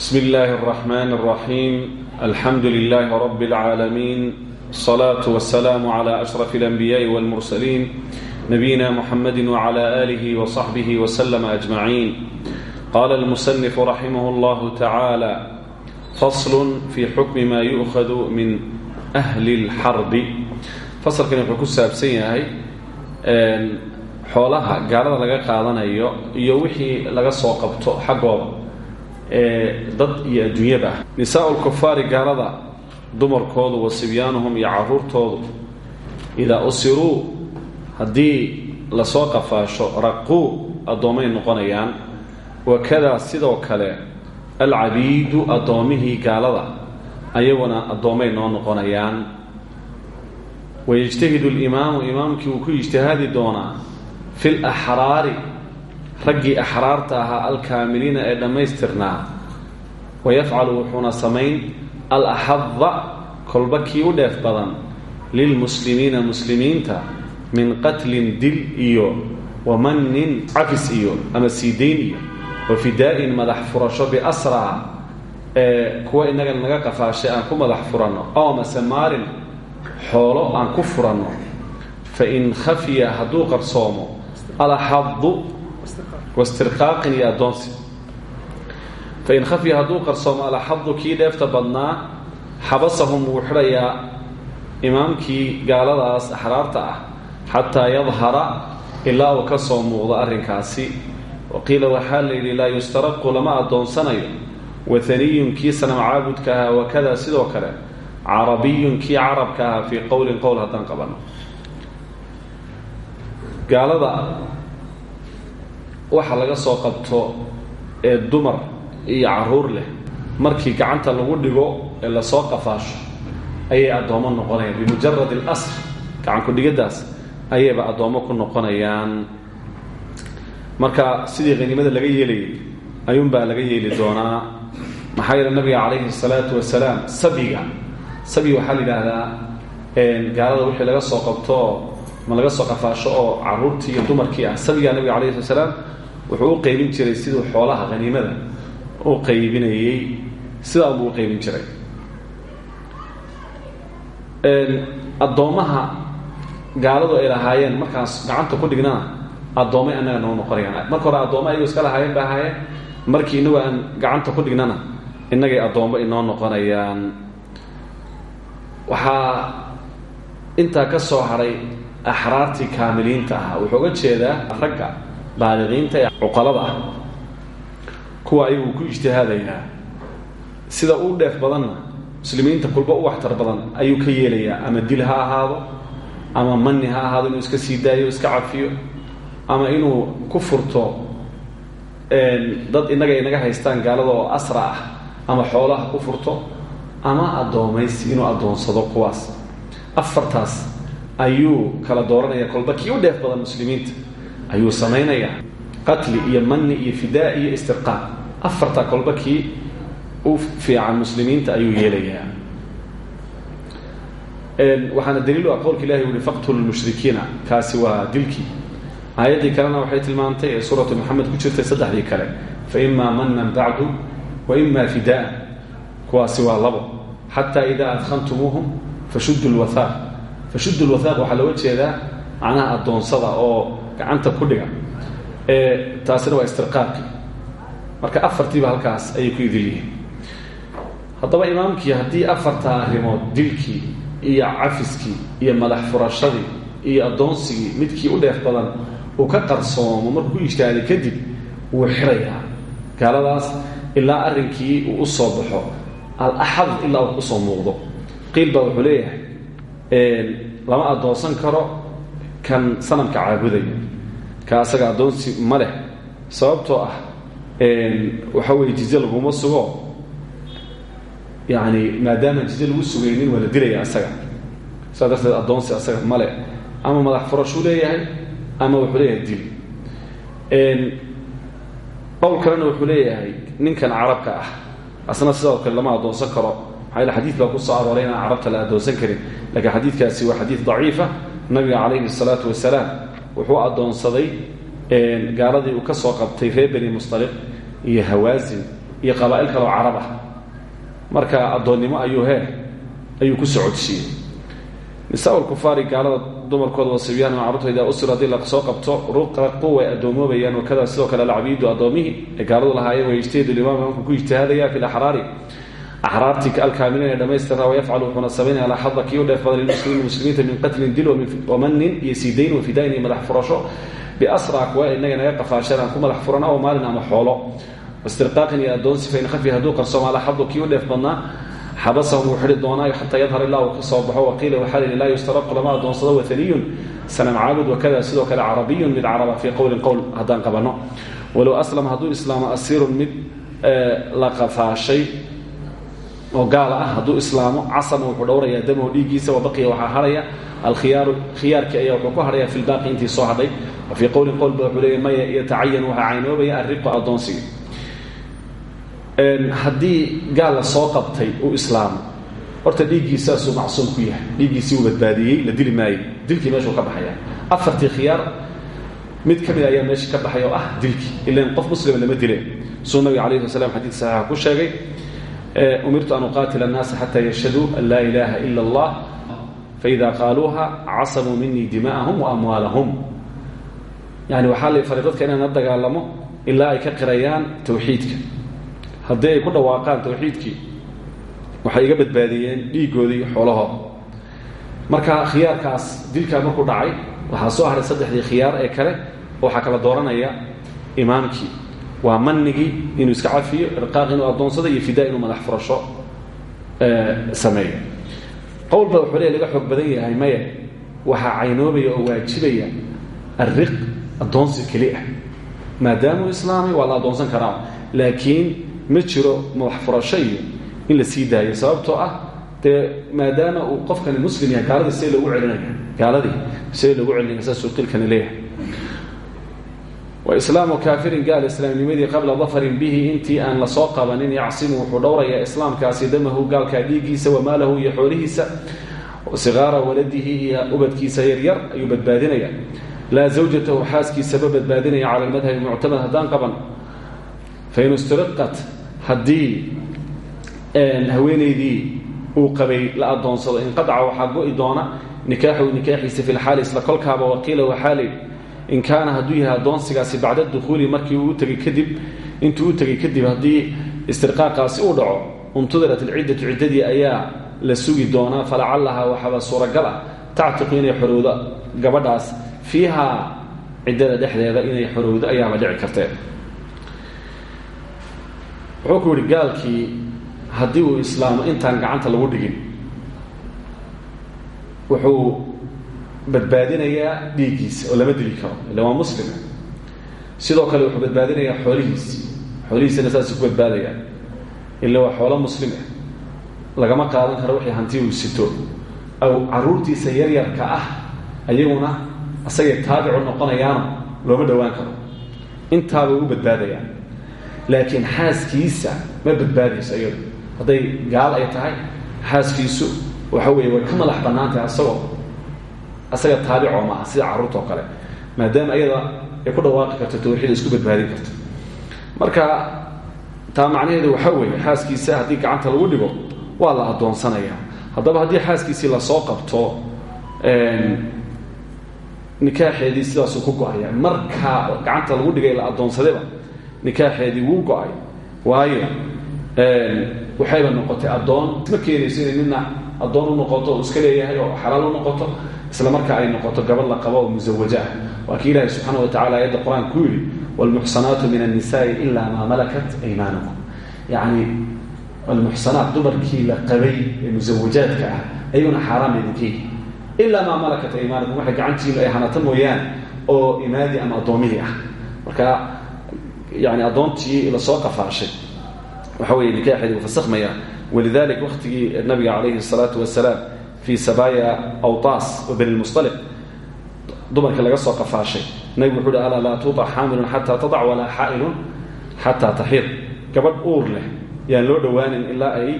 بسم الله الرحمن الرحيم الحمد لله رب العالمين الصلاة والسلام على أشرف الأنبياء والمرسلين نبينا محمد وعلى آله وصحبه وسلم أجمعين قال المسنف رحمه الله تعالى فصل في حكم ما يؤخذ من أهل الحرب فصل كان يقول كساب سيئة xoolaha gaalada laga qaadanayo iyo wixii laga soo qabto xaggooda ee dad iyo adduunyaba ah nisaa lkufaari gaalada dumarkoodu wa sibyaanuhum iyo caruurtoodu idaa usiruu haddii la soo qafaasho raquu addoommay noqonayaan wakadaa sidoo kale alcabiidu addoommihii gaalada ayaguna addoommay noo noqonayaan. Wayajtahidu limaamu imaamkii wuu ku ijtihaadi doonaa fi laxraari raggii axraarta ahaa alkaamiliina ee dhammaystirnaa wayafcalu wuxuuna samayn alaxada kolba kii u dheef badan lilmuslimiina muslimiinta min qatlin dil iyo wamanin cafis iyo ama siidayn iyo wa fidaa-in madax furasho biasraa ee kuwa inaga naga qafaashay aan ku madax furanno ow mase xoolo aan ku furanno fain khafiya hadduu qarsoomo alaxadu wastirqaaqin iyo addoonsi fain khafiya hadduu qarsoomo alaxadu kii dheefta badnaa xabasahum wuu xidhayaa imaamkii gaaladaas axraarta ah xataa yadhara ilaa uu ka soo muuqdo arrinkaasi waqiila waxaa la yidhi laa yustaraqu lama addoonsanayo wahaniyun kii sanam caabudka ahaa wakadaa sidoo kale carabiyun kii carabka ahaa fii qowlin qowl haddaan gaalada waxa laga soo qabto ee dumar iyo carruur leh markii gacanta lagu dhigo ee la soo qafaasho ayay addoommo noqonayaan. Bimujarad alasr gacan ku-dhigadaas ayayba addoommo ku noqonayaan. Marka sidii qaniimada laga yeelayay ayuunbaa laga yeeli doonaa. Maxaa yeele nabiga calayhi salaatu wasalaam sabiga sabiga waxaa la yidhaahdaa gaalada wixii laga soo qabto ma laga soo qafaasho oo caruurtii dumarkii ah. Sabigaa nabiga alayh slat slaam wuxuu u qaybin jiray siduu xoolaha haniimada u qaybinayey sidaa buu u qaybin jiray. Addoommaha gaaladu ay lahaayeen markaas gacanta ku dhignana addoommay annaga noo noqonayaan. Marka hore addoommo ayagoo iska lahaayeen ba ahaayeen markii inagu aan gacanta ku dhignana innagay addoommo inoo noqonayaan. Waxaa intaa ka soo haray axraartii kaamiliinta ahaa. Wuxuu uga jeedaa ragga baaliqiinta ee cuqalada ah. Kuwa ayagu ku ijtihaadayaa sida u dheef badanna muslimiinta kulba u waxtar badan ayuu ka yeelayaa. Ama dil ha ahaado ama mani ha ahaado inuu iska sii daayo iska cafiyo ama inuu ku furto dad innaga inaga haystaan gaalada oo asra ah ama xoolaha ku furto ama addoomaysi inuu addoonsado kuwaas. Afartaas ayuu kala dooranaya kolba kii u dheef badan muslimiinta ayuu samaynayaa qatli iyo mani iyo fidaa iyo istirqaaq. Afartaa kolba kii fiican muslimiinta ayuu yeelayaa. Waxaana daliil u ah qowlka ilahi ui faqtulu lmushrikiina kaasi waa dilkii. Aayaddii kalena waxay tilmaantay ee suuratu ku jirtay saddexdii kale fa imaa manan bacdu wa ima fidaan kuwaasi waa labo. Xataa idaa adkhantumuuhum fashudu lwahaaq fashudu lwahaaq waxaa looga jeedaa macnaha oo gacanta ku dhiga. Taasina waa istirqaaqi marka afartiiba halkaas ayay ku idil yihiin haddaba imaamkii haddii afartaa arrimood dilkii iyo cafiskii iyo madax furashadii iyo addoonsigii midkii u dheef badan uu ka qarsoomo markuu ku kadib wuu xirayaa. Gaaladaas ilaa arrinkii uu u soo baxo alaxad ilaa uu u soo muuqdo. Qiil baa wuxuu leeyahay lama addoonsan karo kan sanamka caabudaya. Ka asaga addoonsi ma sababtoo ah waxa weye jizye laguma sugo. Yani maadaama jizye lagu sugaynin waa la asaga. Saa darteed asaga male ama madax furashuu leeyahay ama wuxuu leeyahay dil. Qowl kalena wuxuu leeyahay ninkan carabka ah. Asna sidoo kale lama addoonsan karo. Maxaa yaele xadiid baa ku soo arooray carabta la addoonsan karin. Laakiin xadiidkaasi waa xadiid daciifa nabiga calayhi salaatu wasalaam wuxuu addoonsaday gaaladii uu ka soo qabtay reer mustaliq iyo hawaasin iyo qabaa'il kale oo carab ah. Marka addoonnimo ayuu he ayuu ku socodsiiyey. Nisaa lkufaari gaalada dumarkooda wasibyaana carruurta idaa usir haddii la soo qabto ruqaqu way addoomobayaan wakada sidoo kale alcabiidu addoommihii ee gaaladu lahaayeen wayijtahidu limaam imaamku ku ijtihaadaya fi laxraari axraartii alkaamiliin ee dhamaystira wayafcalu wuxuuna samaynaya alaa xada kii u dheef badan lilmuslimiin muslimiinta min qatlin dil wamanin iyo siidayn wafidayn iyo madax furasho biasra kuwa inaga naga qafaasheen aan ku madax furan aw maalin ama xoolo wastirqaaqin iyo addoonsi fain khafi hadduu qarsoomo alaa xadu kii u dheef badnaa xabasahum wuu xidhi doonaayo xataa yadhar ilaa uu ka soo baxo waqiila waxaa lihi laa yustaraqu lama adoonsado wahaniyun sanam caabud wakada sidoo kale carabiyun mid caraba fii qowlin qowl haddaan qabanno walow aslama hadduu islaamo asiirun mid la qafaashay oo gaal ah. Hadduu islaamo casama wuxuu dhowrayaa damahu dhiiggiisa wabaqiya waxaa hadhaya alkhiyaaru khiyaarkii ayaa wuxuu ku hadhaya fi lbaaqi intii soo hadhay. Wa fii qowlin qowl ba wuxuu leeya maya yatacayan waxaa caynoobaya arriqu addoonsiga haddii gaal la soo qabtay uu islaamo horta dhiiggiisaasuu macsuum ku yahay. Dhiiggiisii uu badbaadiyey la dili maayo dilkii meeshuu ka baxaya afartii khiyaar mid ka mid ayaa meesha ka baxay oo ah dilkii. Ilan qof muslima lama dile suu nabiga alayhi wasalam xadiid saxiixa ku sheegay umirtu an uqaatila annaasa xataa yashhaduu an laa ilaaha ila allah. Faida qaaluuha casamuu minii dima'ahum wa amwaalahum. Yani waxaa la faray dadka inaan la dagaalamo ilaa ay ka qirayaan tawxiidka. Haddii ay ku dhawaaqaan tawxiidkii waxay iga badbaadiyeen dhiiggoodii xoolahooda marka khiyaarkaas dilkaa markuu dhacay waxaa soo haray saddexdii khiyaar ee kale waxaa kala dooranaya imaamkii waa manigii inuu iska cafiyo irqaaq inuu addoonsado iyo fidaa inuu madax furasho sameeyo. Qowl ba wuxuu le laga xoog yahay maya. Waxaa caynoobaya oo waajibaya arriq addoonsi keli ah. Maadaamuu islaamay waa karaa laakiin ma jiro madax furasho in la sii daayo. Sababtoo ah dee maadaama uu qofkani muslim yahay gaaladii see loogu celinaya gaaladii see loogu celinaya saasuu qilkani leeyahay waislaamu kaafirin gaal islaamnimadii qabla dafarin bihi intii aan la soo qabanin yacsimu wuxuu dhowrayaa islaamkaasi damahu gaalkaa dhiiggiisa wamaalahu iyo xoolihiisa. Sigaara waladihi iyo ubadkiisa yaryar ayuu badbaadinaya. Laa zawjatahu xaaskiisaba badbaadinaya cala lmadhabi muctamad haddaan qaban. Fain istiriqat haddii haweenaydii uu qabay la adoonsado inqadaca waxaa go-i doona nikaaxu nikaaxiisa fi lxaali isla kolkaaba waqiila waxaali in kaana hadduu yahay addoonsigaasi bacda dukhuuli markii uu tegay kadib intuu u tegay kadib haddii istirqaaqaasi uu dhaco untudirat ilciddatu ciddadii ayaa la sugi doonaa falacallahaa waxaaba suuragal ah. Tactiqu inay xorowdo gabadhaas fiihaa ciddada dhexdeeda inay xorowdo ayaaba dhici kartee wuxuu gaalkii haddii uu islaamo intaan gacanta lagu dhigin wuxuu badbaadinayaa dhiiggiisa oo lama dili karo illa waa muslima sidoo kale wuxuu badbaadinayaa xoolihiisi xoolihiisana saasuu ku badbaadayaa. Illa waa xoolo muslim ah lagama qaadan karo wixii hanti uu sito. Aw caruurtiisa yaryarka ah ayaguna asagay taabicu noqonayaano looma dhowaan karo. Intaabay u badbaadayaan. Laakiin xaaskiisa ma badbaadayso iyadu hadday gaal ay tahay xaaskiisu waxa weeye way ka asagoo asaga taabicoo maaha sida carruurta oo kale. Maadaama iyada ay ku dhawaaqi karto tawxiid isku badbaadin karto. Marka taa macnaheedu waxaa weeye xaaskiisa haddii gacanta lagu dhigo waa la addoonsanayaa haddaba haddii xaaskiisii la soo qabto nikaaxeedii sidaasuu ku go'aya. Markaa gacanta lagu dhigay la addoonsadayba nikaaxeedii wuu go'ay. Waayo waxayba noqotay addoon. Ma keenayso inay midna addoon u noqoto iska leeyahay oo xalaal u noqoto isla marka ay noqoto gabadh la qabo oo musawajo ah. Waa wa tacala ayadda qur'aan ku yidhi waalmuxsanaatu min annisaai ilaa maa malakat aymaanukum. Yacni almuxsanaat dumarkii la qabay ee musawajaadka ah ayuuna xaaraam idinka yihi ilaa malakat aymaanukum waxay gacantiinu ay hanata mooyaan oo imaadii ama addoomihii ah. Marka yani addoontii la soo qafaashay. Waxa weeye nikaaxeedi uu fasakhmaya walidalik waktigii nabiga calayhi الsalaatu wasalaam fii sabaaya awtaas wa beni lmusطaliq dumarkii laga soo qafaashay. Nabigu wuxu uhi alaa laa tuuطac xaamilun xataa tadac walaa xaa'ilun xataa taxiid gabadh uur leh yaan loo dhowaanin ilaa ay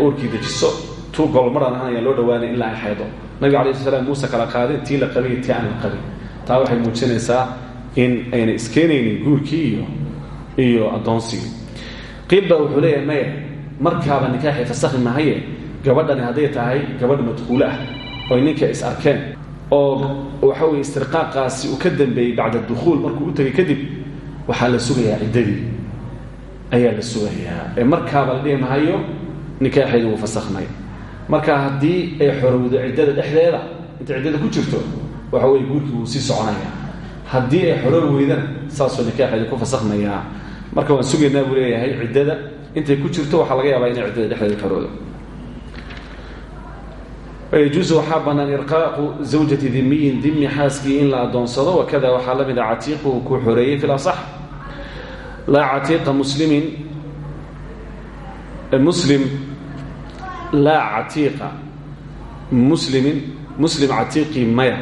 uurkii dejiso. Tuu golmaran ahan yaan loo dhowaanin ilaa ay xaydo nabiga alay sl slam muuse kala qaadin tii la qabay tii aan la qabin. Taa waxay muujinaysaa iyo iyo addoonsigii qiil baa wuxuu leeyahay maya markaaba nikaaxii fasakhi mahaye gabadhani hadday tahay gabadh madkuulo ah oy ninka is arkeen oo waxa weye istirqaaqaasi uu ka dambeeyey bacda dukhuul markuu u tegay kadib waxaa la sugayaa ciddadii. Ayaa la sugayaa. Ee markaaba la dhihi mahayo wuu fasakhmay marka haddii ay xorowdo ciddada dhexdeeda inta ciddada ku jirto waxa weye guurkii wuu soconaya haddii ay xoroobi weydana saasoo nikaaxeedu ku fasakhmayaa marka waan sugaynaa buu leeyahay ciddada intay ku jirto waxaa laga yaabaa inay ciddada dhexdeeda xoroodo yajuusu waxaa banaan irqaaqu zawjati dimiyin dimi xaaskii in la adoonsado wakada waxaa la mida catiiquhu kuu xoreeyey fi lasax laa catiiqa muslimin muslim laa catiiqa muslimin muslim catiiqii maya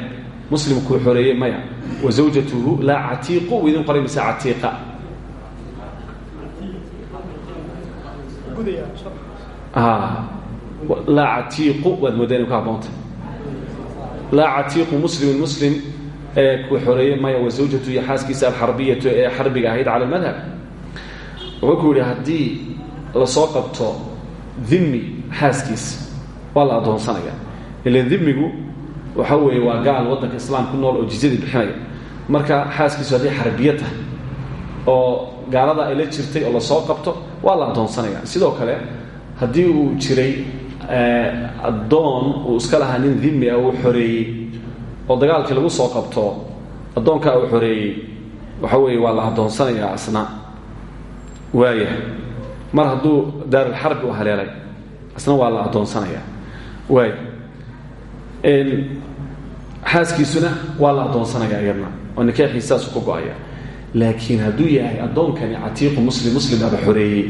muslim kuu xoreeyey maya wa zawjatuhu laa catiiqu u idin qoray mise catiiqa laa catiiqu waad moodaa inu ka haboonta laa catiiqu muslimin muslim ee kuu xoreeyey maya wa zawjatu iyo xaaskiisa alxarbiyatu ee xarbiga ahayd cala almadhab. Wuxuu ku yidhi haddii la soo qabto dimi xaaskiisa waa la addoonsanaya ilan dimigu waxa weeye waa gaal waddanka islaam ku nool oo jizyadii bixinaya. Marka xaaskiisu hadday xarbiye tahay oo gaalada ay la jirtay oo la soo qabto waa la addoonsanaya sidoo kale haddii uu jiray addoon uu iska lahaa nin dimi ah uu xoreeyey oo dagaalkii lagu soo qabto addoonkaa uu xoreeyey waxa weeye waa la addoonsanayaa asna. Waaya mar hadduu daarulxarbi u haleelay asna waa la addoonsanayaa. Waaya xaaskiisuna waa la addoonsanayaa iyadna oo nikaaxii saasuu ka go'aya. Laakiin hadduu yahay addoonkani catiiqu muslim muslim aba xoreeyey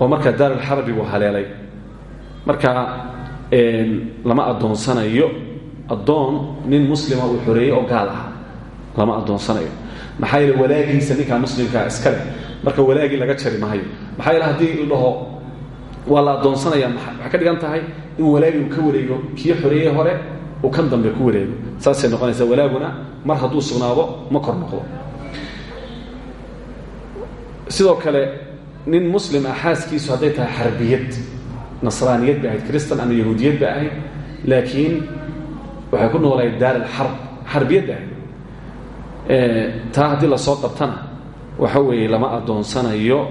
oo markaa daarulxarbi uu haleelay markaa lama addoonsanayo. Addoon nin muslima uu xoreeyey oo gaal ah lama addoonsanayo. Maxaa yeele walaagiisa ninkaa muslimkaa iska leh. Marka walaagii laga jari maayo. Maxaa yeele haddii dhaho waa la addoonsanaya waxay ka dhigan tahay? In walaagii uu ka wareego kii xoreeyey hore uu kan dambe ku wareego. Saasay noqonaysaa walaaguna mar hadduu sugnaado ma kor noqdo. Sidoo kale nin muslim ah xaaskiisu tahay xarbiyad nasraaniyad bay ahayd kristan ama yahuudiyad bay ahayd laakiin waxay ku noolayd daar alxarb xarbiyad ahayd taa haddii la soo qabtana waxa weeye lama addoonsanayo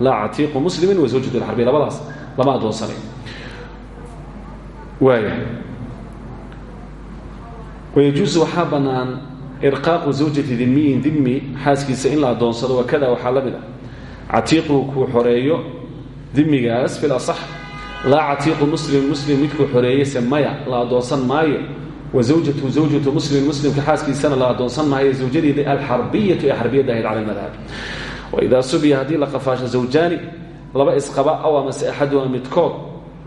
laa catiiqu muslimin wa zawjatu alxarbiya labadaas lama addoonsanayo waaya wayajuusu waxaa bannaan irqaaqu zawjati dimiyin dimi xaaskiisa in la addoonsado wakada waxaa la mid ah. Catiiquhu kuu xoreeyo dimigaas fil asax laa catiiqu muslimin muslim midkuu xoreeyeyse maya la addoonsan maayo. Wa zawjatu zawjatu muslimin muslimka xaaskiisana la addoonsan maayo zawjadii alxarbiyatu ee xarbiyadda ahayd cala almadhab. Waidaa subiya haddii la qafaasho zawjaani laba isqaba aw amase axaduhuma midkood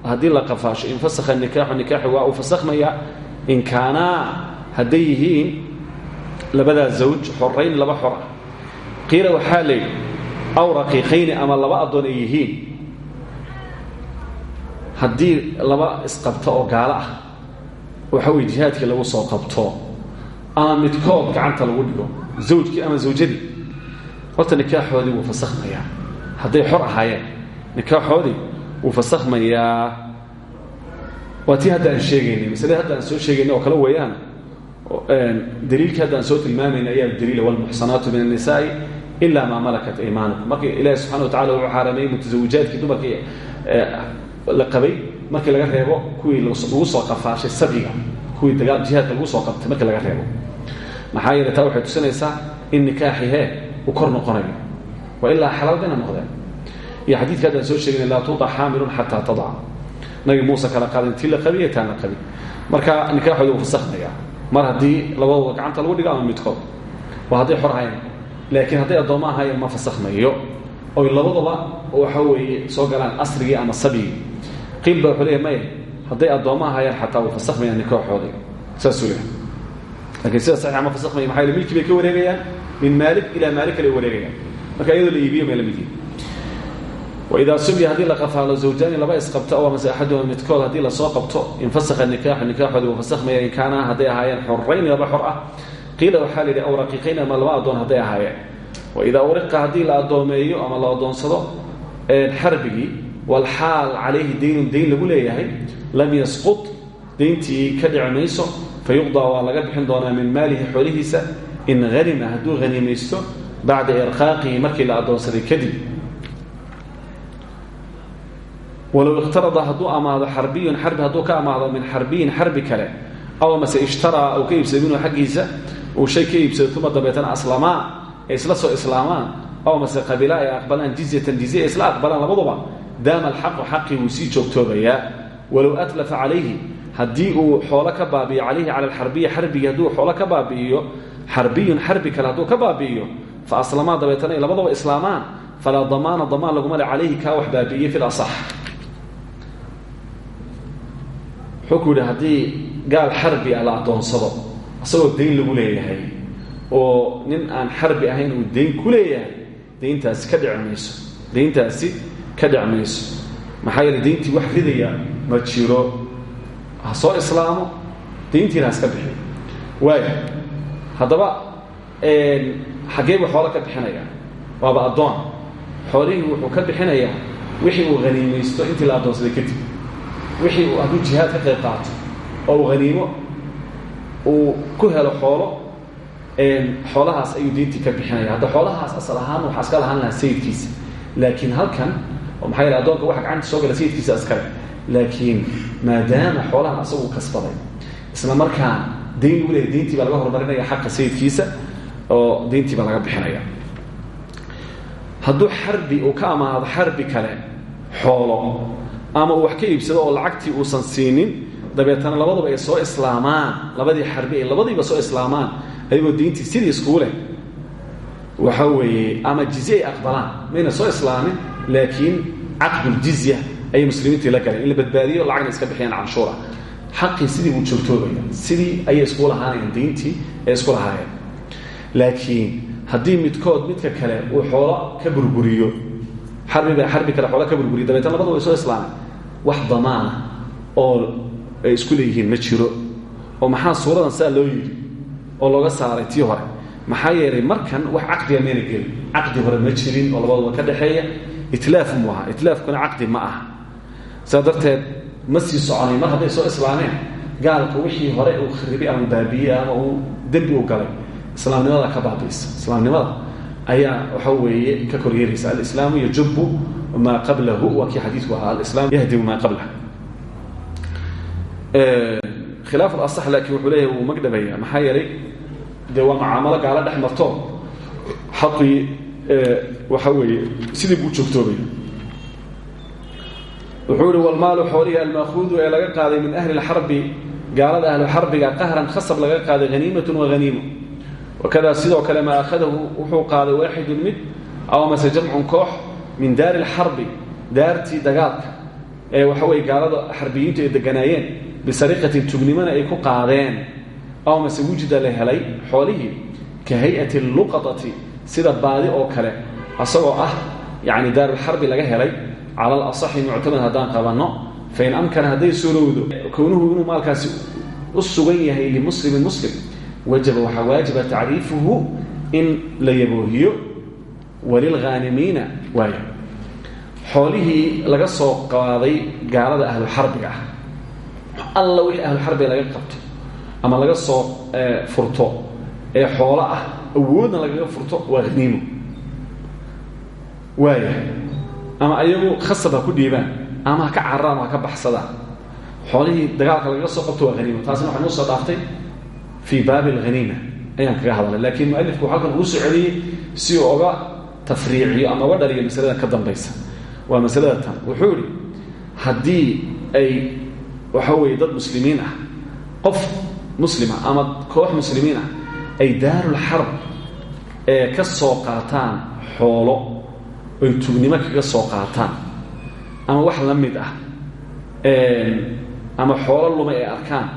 haddii la qafaasho infasakha nikaaxu nikaaxi waa uu fasakhmaya in kaanaa hadday yihiin labadaa zawj xorayn laba xor ah qiila waxaa leeyidhi aw raqiiqayni ama laba addoon ay yihiin haddii laba isqabto oo gaalo ah waxa weye jihaadkii lagu soo qabto ama midkood gacanta lagu dhigo zawjkii ama zawjadii horta nikaaxoodii wuu fasakhmayaa. Hadday xor ahaayeen nikaaxoodii wuu fasakhmayaa. Waa tii hadda aan sheegaynay masalada hadda aan soo sheegaynay oo kale weeyaan daliilkii hadda aan soo tilmaamayna ayaa daliila walmuxsanaatu min annisaai ila maa malakat aymanukum markii ilaahi subxana wa tacala wuxuu xaarameeyey mutasawijaadkii dumarkii la qabay markii laga reebo kuwii lagu soo qafaashay sabyiga kuwii jihaadka lagu soo qabtay markii laga reebo. Maxaa yeele taa waxay tusinaysaa in nikaaxi hee uu kor noqonayo waa ilaa xalaal bayna noqdeen. Iyo xadiidka soo sheegaynay laa tuudac xaamilun xataa tadaca nabi muuse kala qaadan tii la qabin marka nikaaxooda uu fasakhmaya mar haddii labadooda gacanta lagu dhigo ama midkood waa hadday xor ahayn laakiin hadday addoommo ahaayeen ma fasakhmayo oy labadaba waxa weeye soo galaan asrigii ama sabigii qiil baa wuxuu leeyahy maya hadday addoommo ahaayeen xataa way fasakhmayaan nikaaxoodii saasuu leeyahay. Lakiin sida saxiixa ma fasakhmaya maxaa yeele milkii bay ka wareegayaan min maalik ilaa maalik kale ay wareegayaan. Marka iyadoo la iibiyo may la mid yihiin waidaa subiya haddii la qafaalo zawjaani laba isqabto aw amase axaduhuma midkood haddii la soo qabto infasakha nikaaxu nikaaxoodii wuu fasakhmaya in kaana hadday ahaayeen xorrayn laba xor ah. Qiila waxaa la yidhi aw raqiiqayn ama laba addoon hadday ahaayeen. Waidaa uriqa haddii la addoomeeyo ama la addoonsado xarbigii walxaal calayhi daynun dayn lagu leeyahay lam yasqut dayntii ka dhici mayso fayuqdaa waa laga bixin doonaa min maalihi xoolihiisa in hanima hadduu haniimaysto bacda irqaaqihi markii la addoonsaday kadib walow ikhtarada hadduu amaado xarbiyun xarbi hadduu ka amaado min xarbiyin xarbi kale aw mase ishtaraa uu ka iibsado minhu xaggiisa uu shay ka iibsado uma dabeetana aslamaa ay isla soo islaamaan aw mase qabiila ay aqbalaan jizyatan jizye ay isla aqbalaan labaduba daama alxaqu xaqii wuu sii joogtoobayaa walow atlafa calayhi haddii uu xoolo ka baabi'iyo calayhi cala alxarbiyi xarbigii hadduu xoolo ka baabi'iyo xarbiyun xarbi kale hadduu ka baabi'iyo fa aslamaa dabeetana ay labadaba islaamaan falaa damaana damaan laguma le calayhi kaa wax baabi'iyey fi lasax wuxuu ku yidhi haddii gaal xarbi ah la addoonsado isagoo dayn lagu leeyahay oo nin aan xarbi ahayn dayn ku leeyahay ka dhici mayso ka dhici mayso. maxaa wax ridaya ma jiro. ha soo islaamo dayntiina haska bixi. Waaya haddaba xaggee buu xoolo ka bixinayaa. Waaba addoon. Xoolihii wuxuu ka bixinayaa wixii uu haniimaysto intii la addoonsaday kadib. Wixii uu hadduu jihaad ka qaato oo uu haniimo ku helo xoolo xoolahaas ayuu diintii ka bixinaya hadda xoolahaas asal ahaan waxaa iska lahaan lahaa sayidkiisa. Laakiin halkan oo maxaa yele addoonka waxa gacanta soo gala sayidkiisa iskale laakiin maadaama xoolahan asagu kasbaday isla markaa dayn lagu leeyahy dayntii baa laga horumarinaya xaqa sayidkiisa oo dayntii baa laga bixinaya. Hadduu xarbi uu ka amaado xarbi kale xoolo ama uu wax ka iibsado oo lacagtii uusan siinin dabeetana labaduba ay soo islaamaan. Labadii xarbi ay labadiiba soo islaamaan ayagoo diintii sidii iskugu leh. Waxa weeye ama jizye ay aqbalaan soo islaamin laakiin caqduljizya ayay muslimiintii la galeen in la badbaadiyo lacagna iska bixiyaan canshuura. Xaqii sidii buu joogtoobaya sidii ayay iskugu lahaanayeen diintii ay isku lahaayeen. Laakiin haddii midkood midka kale uu xoolo ka burburiyo xarbiba xarbi kale xoolo ka burburiyo dabeetna labadu way soo islaameen. Wax damaana oo ay isku leeyihiin ma jiro. Oo maxaa suuradan saa loo yidhi? Oo looga saaray tii hore. Maxaa yeelay markan wax caqdiga mayna gelin. Caqdi hore ma jirin oo dhexeeya itlaaf muu ahaa itlaafkuna caqdi ma aha. Saa darteed soconay mar hadday soo islaameen gaalka wixii hore uu kharibay ama baabiye ama uu dembi u galay islaamnimada ka baabiisa islaamnimada ayaa waxa weeye ka koryeeraysa alislaamu yajubu maa qablahu waa kii xadiidku ahaa alislaam yahdimu maa qablah khilaaf alasax laakiin wuxuu leeyahay wuu magdhabaya maxaa yeelay dee gaalo dhex marto waxa weeye sidii buu joogtoobaya wuxuu ihi walmaalu xoolihii almaakuudu ee laga qaaday min ahli lxarbi gaalada ahlu xarbiga qahran khasab laga qaaday haniimatun wahaniimo wakada sidoo kale maa akhadahu wuxuu qaaday waaxidun mid aw mase jamcun koox min daari lxarbi daartii dagaalka ee waxa weye gaalada xarbiyiintu ay deganaayeen bisariqatin tugnimona ay ku qaadeen. Aw mase wujida la helay xoolihii ka hay'ati sida baadi oo kale asagoo ah yani daarulxarbi laga helay cala alasaxi muctamad haddaan qabanno fain amkana hadday suurowdo kownuhu inuu maalkaasi u yahay limuslimin muslim wajaba waxaa waajiba tacriifuhu in la yaboohiyo walilghaanimiina waayo. Xoolihii laga soo qaaday gaalada ahluxarbiga ah alla wixii ahluxarbiga laga qabto ama laga soo furto ee xoolo ah awoodna lagaga furto waa haniimo waaya ama ayagu khasab ha ku dhiibaan ama ha ka cararaan oo ha ka baxsadaan xoolihii dagaalka lagaga soo qabto waa haniimo taasina waxay noo soo dhaaftay fii baabi alhaniima ayaan kaga hadalay. Laakiin mualifku halkan ugu soo celiyey si uu oga tafriiciyo ama uga dhaliyo masaladan ka dambaysa. Waa masalada tan. Wuxuu idhi haddii ay waxa weeye dad muslimiin ah qof muslima ama koox muslimiin ah ay daarulxarb ee ka soo qaataan xoolo oy tugnimo kaga soo qaataan ama wax la mid ah ama xoolo lumay ay arkaan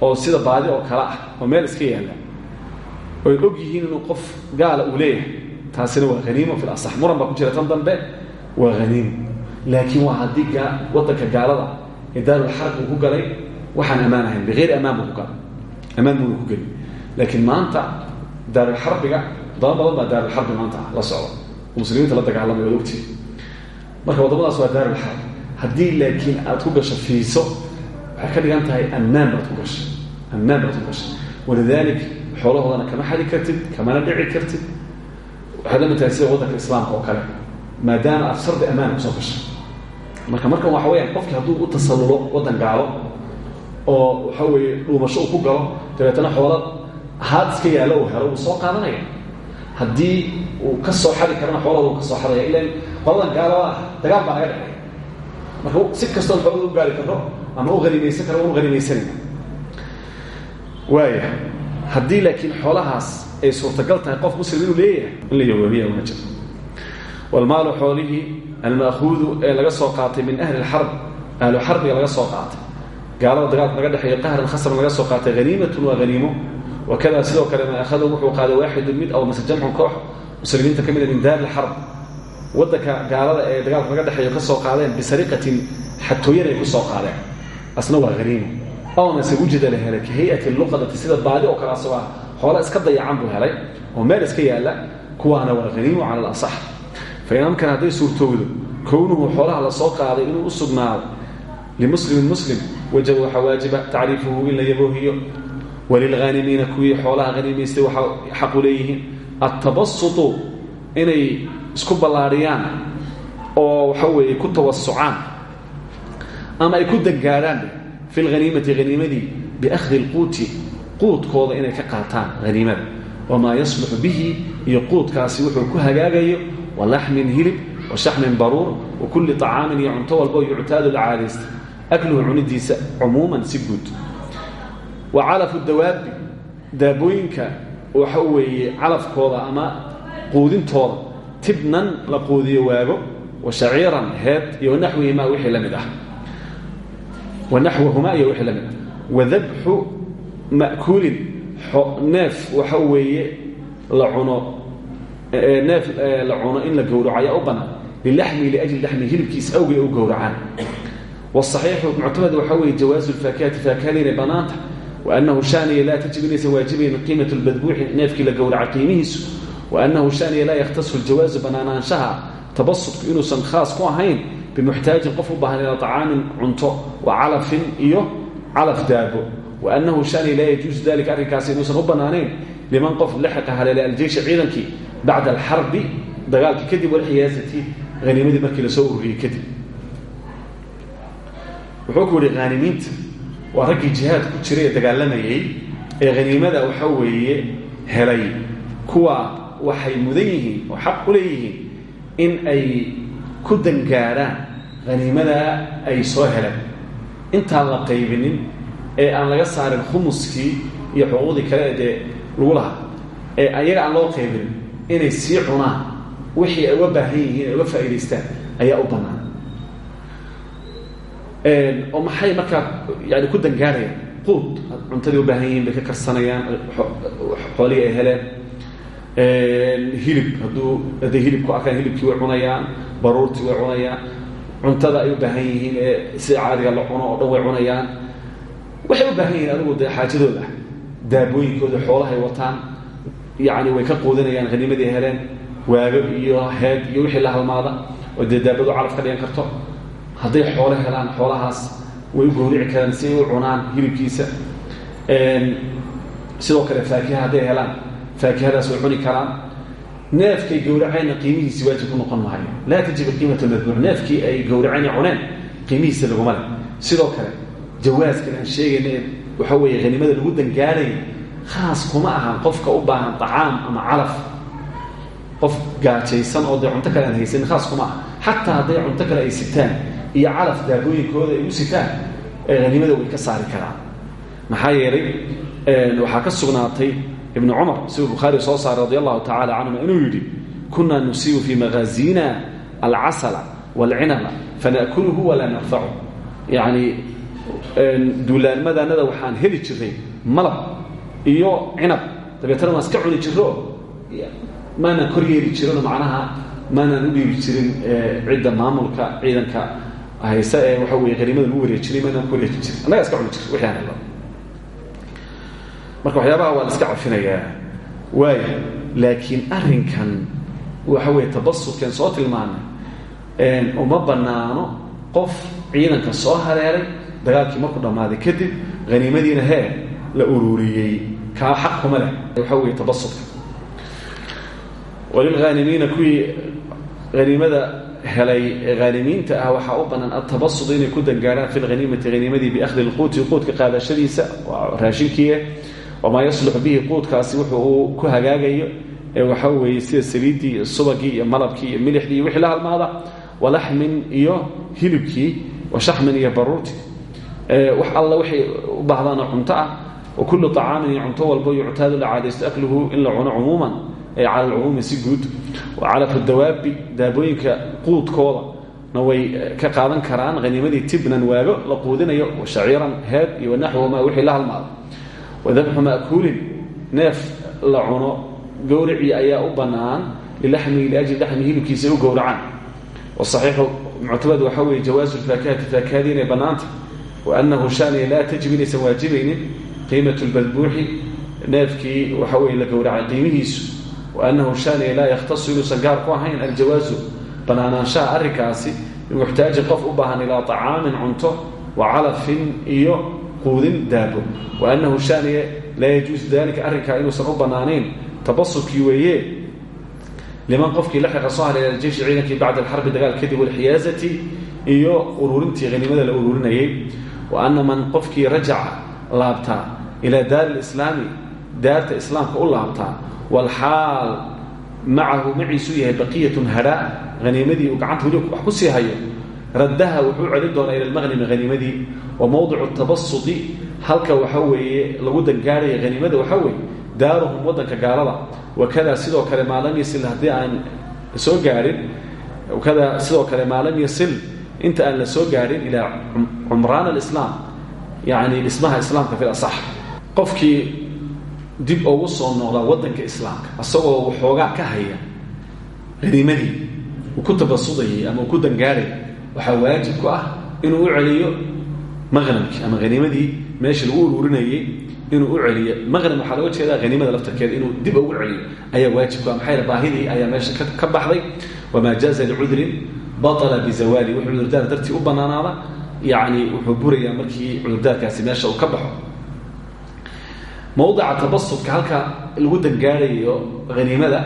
oo sida baadi oo kale ah oo meel iska yaalla oy og yihiin inuu qof gaala uu leeyahay taasina waa haniimo fi lasax muran baa ku jira tan dambe waa haniimo laakiin waa haddii waddanka gaalada ee daarulxarb uu ku galay waxaan ammaan ahayn bikayri amaan buu ku galay. Amaan buuna ku geli laakiin maanta daarulxarbiga daba badan baa daarulxarbi maanta ah la socda muslimiinta la dagaalamay ogtihi marka waddamadaas waa daarulxarb haddii laakiin aad ku gasho fiiso waxay ka dhigan tahay ammaan baad kama xadi kartid kamana dhici kartid. Waxaad la mid tahay sida waddanka islaamka oo kale. Marka waxa weyaan qofkii hadduu u tasallulo waddan gaalo oo waxa weeye dhuumasho uu ku galo dabeetana xoola haad iska yaallo uu helo soo qaadanaya. Haddii uu ka soo xadi karana xoolada uu ka soo xadaya ilan qoladan gaalada ah dagaal baa naga marka si kastoon xoolada u gaari karno ama u hanimaysan karo u hanimaysanayna waaya laakiin xoolahaas ay suurtagal tahay qof muslim inuu leeyahay in la yawaabiya waajib walmaalu xoolihii almaakuudu ee laga soo qaatay min ahli lxarb ahlu xarbiga laga soo qaatay. Gaalada dagaalka laga dhexeeyo qahran khasran laga soo qaatay haniimatun waa haniimo wakada sidoo kale ma akhada wuxuu qaaday waaxidun mid aw mase jamcun koox muslimiinta ka mida min daari lxarb waddanka gaalada ee dagaalka laga dhexeeyo ka soo qaadeen bisariqatin xatooyan ay ku soo qaadeen asna waa haniimo aw mase wujida la helay ka hay'ati luqadati sida baadi oo kale asagoo ah xoola iska dayacan buu helay oo meel iska yaalla kuwaana waa haniimo cala alasax fain amkana hadday suurtowdo kownuhu xoolaha la soo qaaday inuu walilghaanimiina kuwii xoolaha haniimaystay waxaa xaqu leeyihiin attabasutu inay isku ballaadhiyaan oo waxa weeye ku tawasucaan ama ay ku dangaadhaan fi lhaniimati haniimadii biakhdi lquuti quudkooda inay ka qaataan haniimada wamaa yasluxu bihi iyo quudkaasi wuxuu ku hagaagayo walaxmin hilib washaxmin baruur wa kulli طacaamin iyo cunto walbo yuctaadu la caadaysta akluhu guud wa calafu dawaabi daabooyinka waxa weeye calafkooda ama quudintooda. Tibnan la quudiyo waago wa shaciiran heed iyo naxwihimaa wixii la mid ah. Iyo wixii la mid ah. Wadabxu ma'kuulin waxa weeye la cuno neef la cuno in la gowraco ayaa u bannaan lilaxmi liajli laxmi hilibkiis awgay u gowracaan. Waasaxiixu muctamad waxa weeye jawaasu lfaakihati faakahada inay bannaanta. waanahu shaniya laa tajib inaysan waajibayn qiimaة اlbadbuuxi neefkii la gowraca qiimihiisu waanahu shaniya laa yakhtasu ljawaazu banaanaanshaha tabasudku inuusan khaas ku ahayn bimuxtaajin qof u baahan ilaa طacaamin cunto wa calafin iyo calaf daabo waanahu shaniya laa yajuusu dalika arrinkaasi inuusan u banaanayn liman qof laxiqa haleelay aljeysha ciidankii bacda alxarbi dagaalkii kadib walxiyaasati haniimadii markii waa raggii jihaad ku jiray ee dagaalamayey ee haniimada waxa weeye helay. Kuwa waxay mudan yihiin oo xaq u leeyihiin in ay ku dangaadhaan haniimada ay soo heleen. Intaan la qaybinin ee aan laga saarin khumuskii iyo xuquuqdii kale dee lagu lahaa ee ayaga aan loo qaybinin inay sii cunaan wixii ay uga baahan yihiin ay uga faa'idaystaan ayaa u bannaan oo maxay markaa yani ku dangaarayaan quud cuntadii u baahan yihiin bay ka karsanayaan xoolihii ay heleen. Hilib hadduu hadday hilib ku arkaan hilibkii way cunayaan baruurtii way cunayaan cuntada ay u baahan yihiin ee sida caadiga la cuno oo dhan way cunayaan. Waxay u baahan yihiin adigu dee xaajadooda daabooyinkooda xoolahay wataan yacni way ka quudinayaan haniimadii ay heleen waago iyo heed iyo wixii la halmaada oo dee daabadu calaf ka dhigan karto hadday xoole helaan xoolahaas way u gowrici karaan si ay u cunaan hilibkiisa. Sidoo kale faakiha hadday helaan faakihadaas way cuni karaan. Neefkay gowraceenna qiimihiisi waajib ku noqon maayo. Laa tajibu qiimat madbuuc neefkii ay gowraceen ee cuneen qiimihiisa laguma leh. Sidoo kale jawaaskan aan sheegayna ee waxa weeye haniimada lagu dangaaraya khaas kuma ahan qofka u baahan طacaam ama calaf. Qof gaajaysan oo dee kale aan khaas kuma aha xataa hadday kale ay sitaan iyo calaf daabooyinkooda ay u sitaan haniimada way ka saari karaan maxaa yeelay waxaa ka sugnaatay ibnu cumar siduu bukhaari soo saaray radi allahu tacala inuu yidhi kunaa nusiibu fii magaazina alcasala wاlcinaba fana'kuluhu walaa narfacu yacni duulaanmadanada waxaan heli jiray malab iyo cinab. Dabeetana waan iska cuni jiro maanaan kor macnaha maanaan u dhiibi jirin cidda maamulka ciidanka hayse ee waxa weye haniimada lagu wareejiray maanaan ku wareeji jirin. Annagaa iska cuni jir wixii aan helno. Marka waxyaabaha waa la iska cafinayaa. Waaya laakiin arrinkan waxa weeye tabasudkan soo tilmaanay uma banaano qof ciidanka soo hareeray dagaalkii markuu dhammaaday kadib haniimadiina hee la ururiyey kaa xaq kuma leh. Waxa weeye tabasudka walilhaanimiina kuwii haniimada helay haalimiinta ah waxaa u bannaan altabasud inay ku dangaaraan fi lhaniimati haniimadii biakhdi lquuti quudka qaadashadiisa waa raashinkiie wamaa yasluxu bihi quudkaasi wuxuu uu ku hagaagayo ee waxaa weeye sida saliiddii iyo subagii iyo malabkii iyo milixdii iyo wixii la halmaada walaxmin iyo hilibkii washaxmin iyo baruurtii. Wax alla waxay u baahdaanoo cunto ah wa kullu طacaamin iyo cunto walbo yuctaadu la caadaysto akluhu in la cuno cumuuman cala alcumuumi si guud calafu dawaabi daabooyinka quudkooda. Na way ka qaadan karaan haniimadii tibnan waago la quudinayo shaciiran heed iyo wanaxwahuma wixii la halmaada wadabxu ma'kuulin neef la cuno gowricii ayaa u bannaan lilaxmihi liajli laxmi hilibkiisa u gowracaan. Wasaxiixu muctamad waxaa weeye jawaasu lfaakihati faakihadii inay bannaanta. Wa annahu shaniya laa tajib inaysan waajibaynin qiimatu lmadbuuxi neefkii waxa weye la gowracay qiimihiisu wa annahu shaniya laa yakhtasu inuusan gaar ku ahayn aljawaasu bannaanaanshaha arrinkaasi bimuxtaajin qof u baahan ilaa طacaamin cunto wa calafin iyo quudin daabo wa annahu shaniya laa yajuusu dalika arrinkaa inuusan u bannaanayn tabasudkii weeye liman qofkii laxiqa soo haray aljeyshi ciidankii bacda alxarbi dagaal kadib walxiyaazati iyo ururintii haniimada la ururinayay wa ana man qofkii rajaca laabtaa ilaa daari lislaami daarta islaamka u laabtaa walxaal macahu maciisuu yahay baqiyatun hadhaa haniimadii uu gacanta weli wax ku sii hayo. Raddaha wuxuu celin doonaa ila lmaqnimi haniimadii wa mowdicu tabasudi halka waxa weeye lagu dangaarhaya haniimada waxaa weeye daaruhum waddanka gaalada. Wakada sidoo kale maa lam yasil haddii aan soo gaarin wakada sidoo kale maa lam yasil inta aan la soo gaarin ilaa cumraan alislaam yacni dhismaha islaamka fi lasax qofkii dib ugu soo noqdaa waddanka islaamka isagoo waxoogaa ka haya haniimadii uu ku tabasudayay ama ku dangaarayay waxaa waajib ku ah inuu u celiyo maqnamkii ama haniimadii meeshii lagu ururinayay inuu u celiyo maqnam waxaa looga jeedaa haniimada laftarkeeda inuu dib ugu celiyo ayaa waajib ku ah maxaa baahidii ayaa meesha ka baxday wamaa jaaza licudrin batala bizawaali wuxuu cudurdaar dartii u bannaanaada yacni wuxuu burayaa markii cudurdaarkaasi meesha uu ka baxo mowdica tabasudka halka lagu dangaarayo haniimada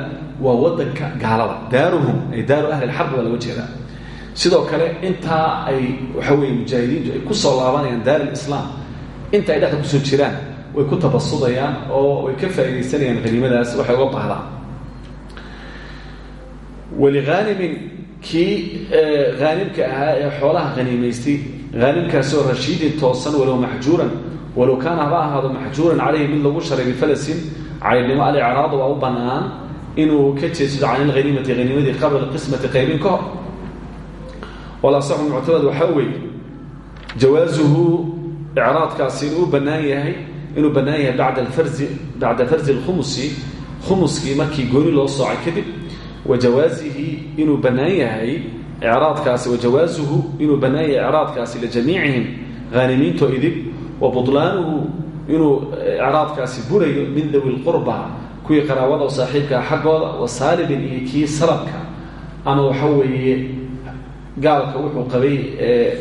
waa wadanka gaalada daaruhum ay daaru ahli lxarbi baa looga jeedaa. Sidoo kale intaa ay waxa weye mujaahidiintu ay ku soo laabanayaan daar lislaam inta ay dhexda ku soo jiraan way ku tabasudayaan oo way ka faaidaysanayaan haniimadaas waxay uga baahdaan walihaanimin kii haanimka ahaa ee xoolaha haniimaystay haanimkaasoo rashiidin toosan walow maxjuuran walow kaana haba ahaado maxjuuran calayhi mid lagu sharay bifalasin caydnimo alicraadu waa u bannaan inuu ka jeedsado can ilhaniimati haniimadii qabla qismati qaybin ka hor walasaxu muctamad waxaa weeye jawaasuhu icraadkaasi inuu u bannaan yahay inuu bannaan yahay bada farzi bacda farzi lkhumusi khumuskii markii gooni loo soocay kadib wa jawaasihi inuu bannaan yahay icraadkaasi wa jawaasuhu inuu bannaan yahay icraadkaasi lijamiicihim haanimiintoo idib wa butlaanuhu inuu icraadkaasi burayo min dawi lqurba kuwii qaraabada saaxiibkaa xaggooda wa saalibin iyo kii ama waxa weeye gaalka wuxuu qabay ee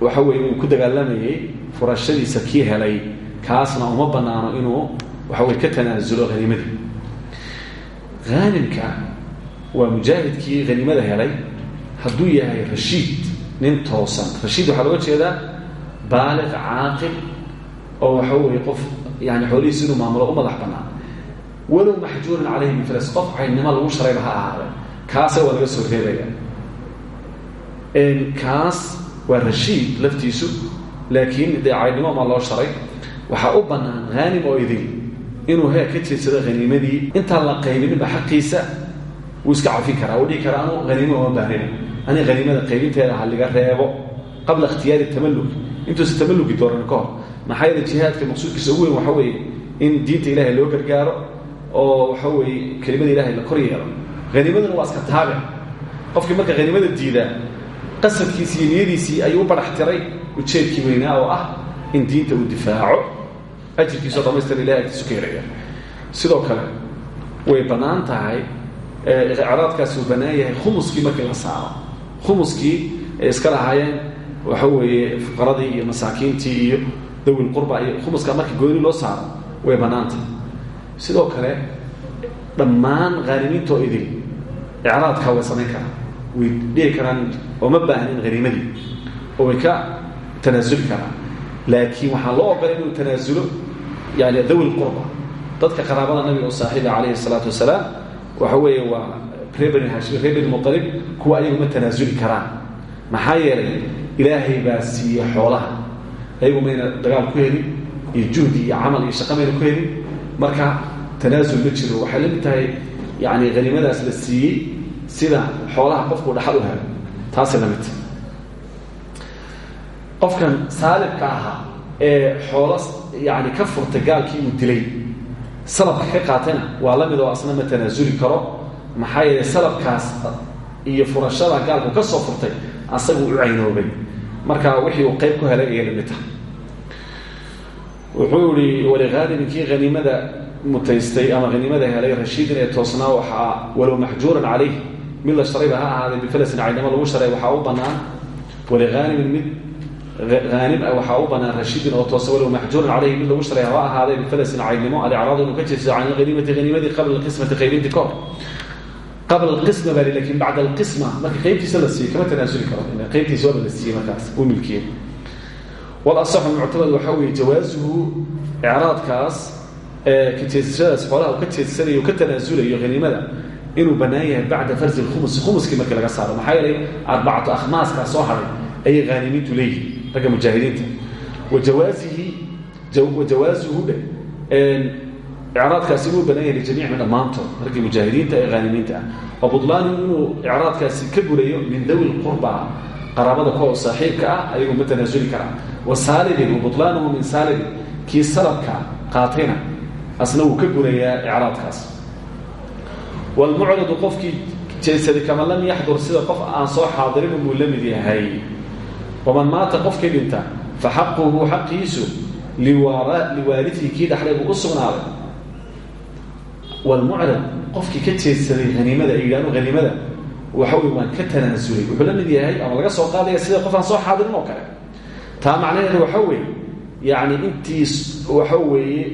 waxa weeye ku dagaalamayay furashadiisa kii helay. Kaasna uma bannaano inuu waxa weye ka tanaasulo haniimadii haanimka waa mujaahidkii haniimada helay hadduu yahay rashiid nin toosan. Rashiid waxaa looga jeedaa baaliq caaqil oo waxa weeye qof yani xoolihiisa inuu maamulo u madax bannaan. Walow maxjuuran calayhi min filas qof caynimo lagu sharayba ha ahaade kaasa waa laga soo reebaya. Kaas waa rashiid laftiisu laakiin dee caydnimo maa loo sharay waxaa u bannaan haanim oo idin inuu hee ka jeedsado haniimadii intaan la qaybininba xaqiisa wuu iska cafin karaa uu dhihi karaa anu haniimo reebo qabla ikhtiyaari tamalluq intuusan tamallugi dooran ka hor. Maxaa yeele jihaadka maqsuudkiisa weyn waxa weeye in diinta ilaahay loo gargaaro oo waxa weeye kelimada ilahay la kor yeelo. Haniimaduna waa iska taabic qofkii marka haniimada diidaa qasadkiisi iyo niyadiisii ayuu u ujeedkii weynaa oo ah in diinta uu difaaco. Ajirkiisoo dhamaystir ilahay agtiisu sidoo kale way bannaan tahay icraadkaasi uu bannaan yahay khumuskii markii la saaro. Khumuskii ay iska lahaayeen waxa weeye fuqaradii iyo masaakiintii iyo dawil qurba iyo khumuska marka gooni loo saaro way bannaantay sidoo kale dhammaan khaanimiintoo idil icraadka way samayn karaan. Way dhihi karaan oo ma baahnin haniimadii oo ka tanaasuli karaan. Laakiin waxaa loo ogolay inuu tanaasulo yani dawi qurba. Dadka qaraabada nabiga oo saaxiiba calayhi salaatu wasalaam waxa weeye waa reer bani hashim reer bani muqalib kuwa ayagu ma tanaasuli karaan. Maxaa yeelay ilaahay baa siiye xoolaha. Ayagu mayna dagaal ku helin iyo juhdi iyo camal iyo shaqa mayna ku helin. Marka tanaasul ma jiro. Waxay la mid tahay yani haniimadaas la siiyey sida xoolaha qofku dhaxal u helo. Taasay la mid tahay. Qofkan saalibka ahaa ee xoolo yani ka furtay gaalkii uu dilay salabka ka qaatayna waa la mid oo asna ma tanaasuli karo. Maxaa yeelay salabkaas iyo furashada gaalku ka soo furtay asagu u caynoobay marka wixii uu qayb ku helay ayay tahay. Wuxuu yihi walihaalimin kii haniimada mutaystay ama haniimada helay rashiidin ee toosnaa waxaa walow maxjuuran calayh. Mid la sharayba ha ahaaday bifalasin caynamo lagu sharay waxaa u bannaan. Walihaalimin mid haanim ah waxaa u banaan rashiidin oo toose walow maxjuuran calayhi mid lagu sharay haba ahaaday bifalasin caynimo. Alicraadu inuu ka jeedsado can alhaniimati haniimadii qabla alqismati qaybinti kahor qabla alqisma baa laakiin bacda alqisma marka qaybtiisa la siiyo kama tanaasuli karo qaybtiisa waaba la siiyey markaas uu milkiyey walasaxu muctamad waxaa weeye jawaasuhu icraadkaas ka jeedsashadaas xoolaha uu ka jeedsanayo ka tanaasulayo haniimada inuu bannaan yahay bacda farzi lkhumusi khumuskii markii laga saaro maxaa yeelay arbacatu akhmaaskaa soo haray ayay haanimiintu leeyihiin ragga mujaahidiinta wajawaasihi wajawaasuhu dhe icraadkaasi inuu bannaan yahay lijamiicna dhammaantood raggii mujaahidiinta ee haanimiinta ah inuu icraadkaasi ka gurayo min dawi lqurba qaraabada kuwa saaxiibka ah ayagu ma tanaasuli karaa wa saalibin wa butlaanuhu min saalibin kii salabka qaatayna asna wuu ka gurayaa icraadkaas wlmucridu qofkii jeedsaday kama lam yaxdur sida qof aan soo xaadirin buu la yahay waman maata qofkii dhinta fa xaquhu xaqiisu liwaarihi kii dhaxlay buu u wlmucrid qofkii ka jeedsaday haniimada ay yidhahdo haniimada waan ka tanaasulay wuxuu la mid yahay ama laga soo qaadaya sida qof aan soo xaadirin oo kale taa macnaheedu waxa weeye yani intiis waxa weeye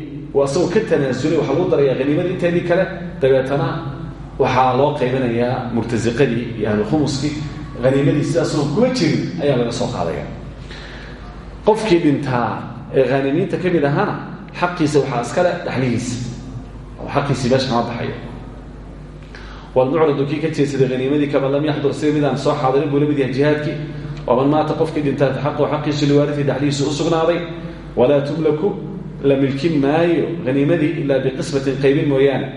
asagoo ka tanaasulay waxaa lagu daraya haniimada inteedii kale dabeetana waxaa loo qaybinayaa murtasiqadii iyo ahlukhumuskii haniimadii sidaasoo kuma jirin ayaa laga soo qaadaya qofkii dhintaa ee haanimiinta ka xaqiisa waxaa iskale dhaxlihiisa oo xaqiisii meesha kama baxayo walmucridu kii ka jeedsaday haniimadii kama lam yaxdur sida midaan soo xaadirin buu la mid yahay jihaadkii waman maata qofkii dhintaa faxaqu xaqiisu liwaarihi dhaxlihiisu u sugnaaday walaa tumlaku la milkin maayo haniimadii ilaa biqismatin qaybin mooyaane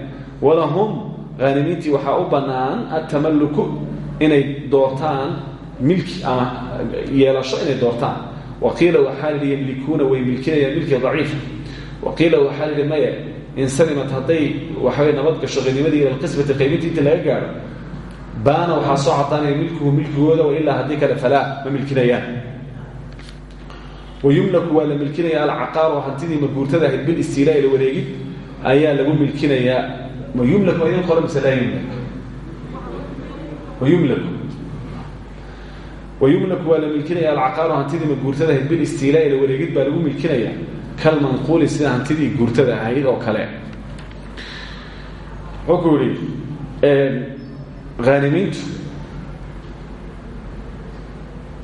walahum haanimiintii waxaa u bannaan atamaluku inay doortaan milki ama yeelasho inay doortaan waqiila waxaa lihi yamlikuuna insalimat hadday waxaway nabad gasho haniimadii ila lqismati qaybintii inta laga gaaro baana waxaa soo cadaanaya milkuhu milkigooda wailaa haddii kale falaa ma milkinayaan. Wayumlaku waa la milkinaya alcaqaaru hantidii maguurtada ahayd bilistiilaa la wareegid ayaa lagu milkinayaa. Mayumlak waa idin qora mise laa yumlak wayumlaku wayumlaku waa la milkinaya alcaqaaru hantidii maguurtada ahayd bilistiilaa la wareegid baa lagu milkinaya kalmanquuli sida hantidii guurtada ahayd oo kale. Wuxuu yihi haanimiintu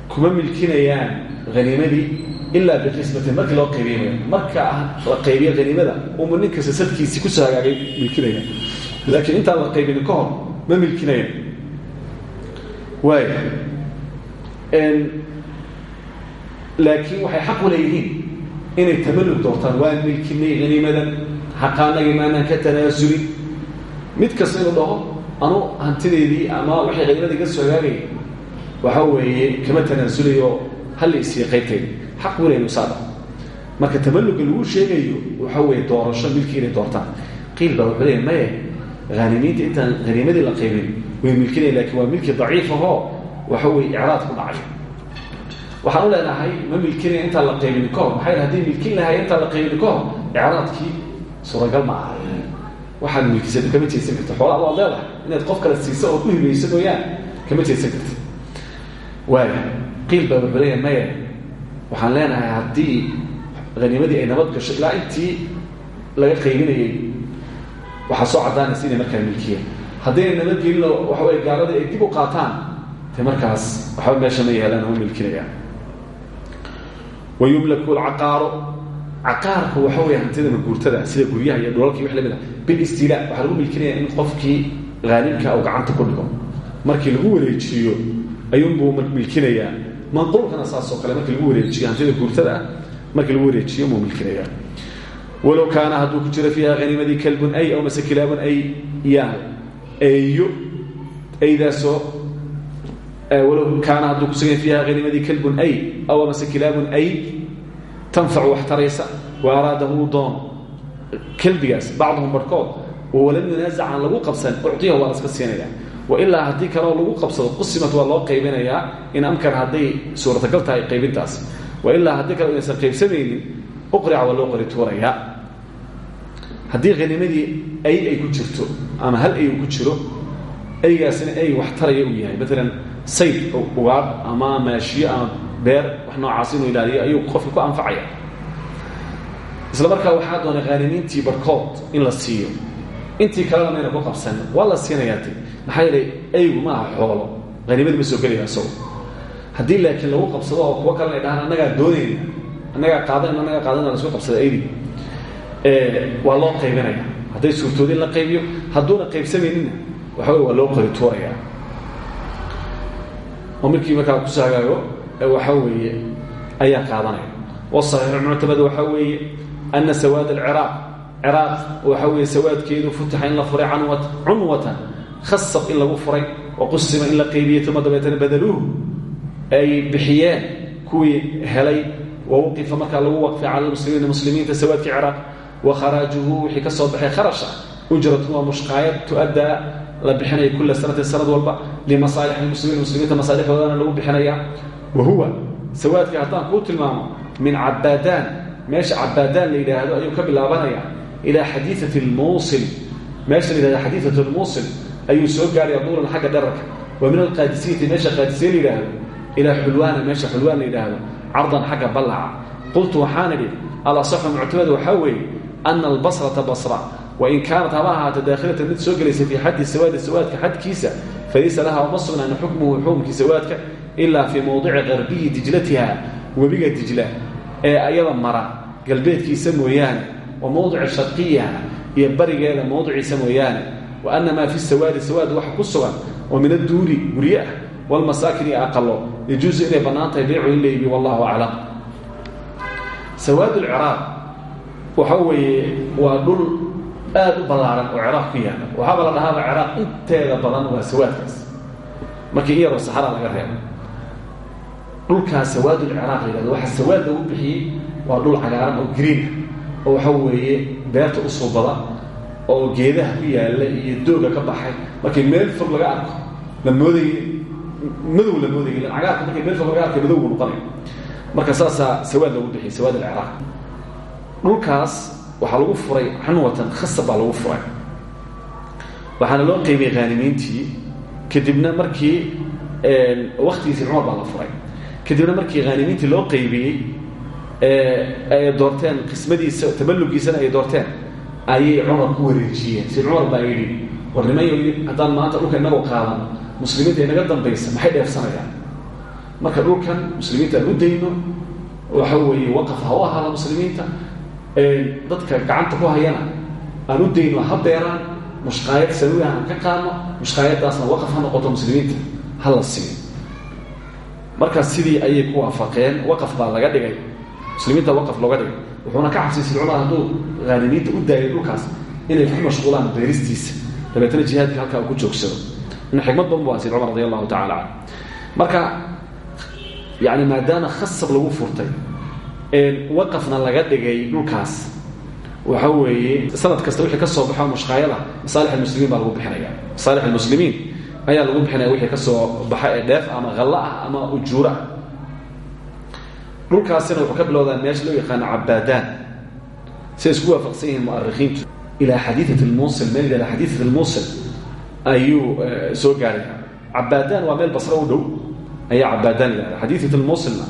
kuma milkinayaan haniimadii ilaa biqismatin markii loo qaybiy marka la qaybiyo haniimada uma nin kasta sadkiisii ku soo hagaagay milkinaya. Laakiin intaan la qaybinin ka hor ma milkinaya. Waay laakiin waxay xaq u leeyihiin inay tamalug doortaan waan milkinay haniimadan xaqaanagii maanaan ka tanaasulin mid kasta inuu dhaho anu hantideydii ama waxay haniimadii ka soo hagaagay waxa weeye kama tanaasulayo halla isiiya qaybtayda xaq buu leeyahy usaada marka tamaluga lagu sheegayo waxa weeye doorasho milkii doortaan qiil baa wuxuu leeyahy maye haanimiinta intaan haniimadii la qaybin way milkinaya laakiin waa milki daciif ahoo waxa weeye icraad ku dhacay waxaan u leenahay ma milkinaya intaan la qaybin ka hor maxay hadday milkin lahay intaan la qaybin ka hor icraadkii suuragal ma aha. Waxaad milkisada kama jeedsan karta xoolaa waad leedahay inaad qof kale siisa oo ku hibayso mooyaan kama jeedsan karta waaya qiil baa leeyahay maya waxaan leenahay haddii haniimadii ay nabad gasho ilaa intii laga qaybinayay waxaa soo caddaanaysa inay markaa milkiyeen haddayna nabadgelino waxa wey gaaladii ay dib u qaataan de markaas waxba meesha ma yeelaan oo milkinayaan wayumlaku lcaqaaru caqaarku waxa wey hantida maguurtada sida guryaha iyo dhulalkii wax la mid a bilistila waxaa lagu milkinaya in qofkii haalibka uu gacanta ku dhigo markii lagu wareejiyo ayuunbuu milkinayaa manquulkana saasoo kale markii lagu wareejiyo hantida guurtada ah markii lagu wareejiyo muu milkinayaa walow kaana hadduu ku jiro fiiha haniimadii kalbun ay aw mase kilaabun ay yahay eeyo aydaasoo walow kaana hadduu kusugan fiiha haniimadii kalbun ay aw mase kilaabun ay tanfacu wax taraysa wa araadahu uu doono kelbigaas bacduhum barhkood oo walam yunaasac aan lagu qabsan ucdiyahu waa la iska siinaya wailaa haddii kaleo lagu qabsado qusimat waa loo qaybinayaa in amkan hadday suurtagal tahay qaybintaas. Wailaa haddii kale inaysan qaybsamaynin uqrica waa loo qori tuurayaa haddii haniimadii ay ay ku jirto ama hal ay ku jiro aygaasina ay wax taraya uu yahay. Maalan sayd ugaadh ama maashiyo ama beer wax noocaas inuu ilaaliyo ayuu qofka ku anfacaya. Isla markaa waxaa doonay khaanimiintii barhkood in la siiyo. Intii kalena mayna ku qabsan waa la siinayaati maxaa yeelay aygu ma aha xoolo. Haniimadii ma soo gelaya isago haddii laakiin lagu qabsado oo kuwo kalena ay dhahaan annagaa doonayna annagaa qaadan annagaa qaadana la isku qabsada aydi waa loo qaybinaya hadday suurtooda in la qaybiyo hadduuna qaybsamayninna waxa wey waa loo qori tuuraya oo markii markaa ku soo hagaago waxa weeye ayaa qaadanaya. Wasaxiix muctamada waxaa weeye ana sawaad alciraaq ciraaq waxa weeye sawaadkeedu futixa in la furay cunwatan khasab in lagu furay wa qusima in la qaybiyey uma dabeetana badaluuhu ay bixiyeen kuwii helay wawqifa markaa lagu waqfay cala lmuslimiina muslimiinta sawaadkii ciraaq wa kharaajuhu wixii ka soo baxay kharasha ujratun waa mushqaayad tu-addaa la bixinaya kula sanatin sanad walba limasaalix lmuslimiin muslimiinta masaalixdoodana lagu bixinaya. Wa huwa sawaadkii haddaan kuu tilmaamo min cabaadaan meesha cabaadaan la yidhaahdo ayuu ka bilaabanaya ilaa xadiiat lmuusil meesha la yidhahdo xadiiat lmuusil ayuu soo gaaraya duulan xagga dherarka wa min alqaadisiyati meesha qaadisiya la yidhaahdo ilaa xulwaana meesha xulwaan la yidhaahdo cardan xagga ballaca. Qultu waxaan idhi alasaxu muctamada waxaa weeye ana albasrata basra wain kaanat haba ahaata daakhilatan mid soo gelaysa fii xaddi sawaadi sawaadka xadkiisa falaysa laha uma sugnaan xukmuhu xukumkii sawaadka ilaa fii mowdici qarbiyi dijlatiha webiga dijla ee ayada mara galbeedkiisa mooyaane wa mowdici sharqiyiha iyo barigeeda mowdiciisa mooyaane. Wa ana fi sawaadi sawaad waxa ku sugan oo min adduuri gurye ah walmasaakin iyo aqalo yajuusu inay bannaan tahay beycu in la iibiyo wallahu aclam. Sawaad lciraaq waxa weeye waa aad u ballaaran oo ciraaq ku yaalla la dhahaaba ciraaq inteeda badan waa sawaadkaas. Markii in yaroo saxara laga reebo dhulkaas sawaadulciraaq la yhahdo waxaa sawaad lagu bixiyey waa dhul cagaaran oo green ah oo waxa weeye beerta u suubada oo geedaha ku yaalla iyo dooga ka baxay. Markii meel fog laga arko la moodaye madow la moodaya cagaarka markii meel fog laga arkay madow buu noqonaya. Marka sawaad lagu bixiyey sawaad alciraaq dhulkaas waxaa lagu furay xunwatan khasab baa lagu furay. Waxaana loo qeybiyey khaanimiintii kadibna markii waktigiisii cumar baa la furay. Kadibna markii khaanimiintii loo qeybiyey ay doorteen qismadiisa taballugiisana ay doorteen. Ayay cumar ku wareejiyeen. Si cumar baa yidhi war nimayo haddaan maanta dhulka inagoo qaadan muslimiinta inaga dambaysa maxay dheefsanayaan? Marka dhulkan muslimiinta u dayno. Waxa weeye waqaf ha u ahaada muslimiinta dadka gacanta ku hayana aan u dayno ha beeraan mushqaayad sanawi aan ka qaadno mushqaayadaasna waqaf ha noqoto muslimiinta ha la siiyo markaas sidii ayay ku waafaqeen waqaf baa laga dhigay. Muslimiinta waqaf looga dhigay. Wuxuuna ka cabsiisay cumar hadduu khaanimiinta u daayay dhulkaas inay ku mashquulaan beeristiisa. Dabeetana jihaadka halkaa uu ku joogsado. In xikmad badan bu asid cumar radi allahu tacala canhu marka yani maadaama lagu furtay waqafna laga dhigay dhulkaas waxa weeye sanad kasta wixii ka soo baxo mushqaayada masaalix almuslimiin baa lagu bixinaya. Masaalix almuslimiin ayaa lagu bixinaya wixii ka soo baxa ee dheef ama hallo ah ama ujuuro ah. Dhulkaasina wuxuu ka bilowdaa meesha loo yaqaano cabaadaan siday isku waafaqsan yihiin mu'arikhiintu. Ilaa xadiidat almuusil meel ilaa xadiidat almuusil ayuu soo gaaraya. Cabaadaan waa meel basro u dhow ayaa cabaadaan yidhahda. Xadiidat lmusilna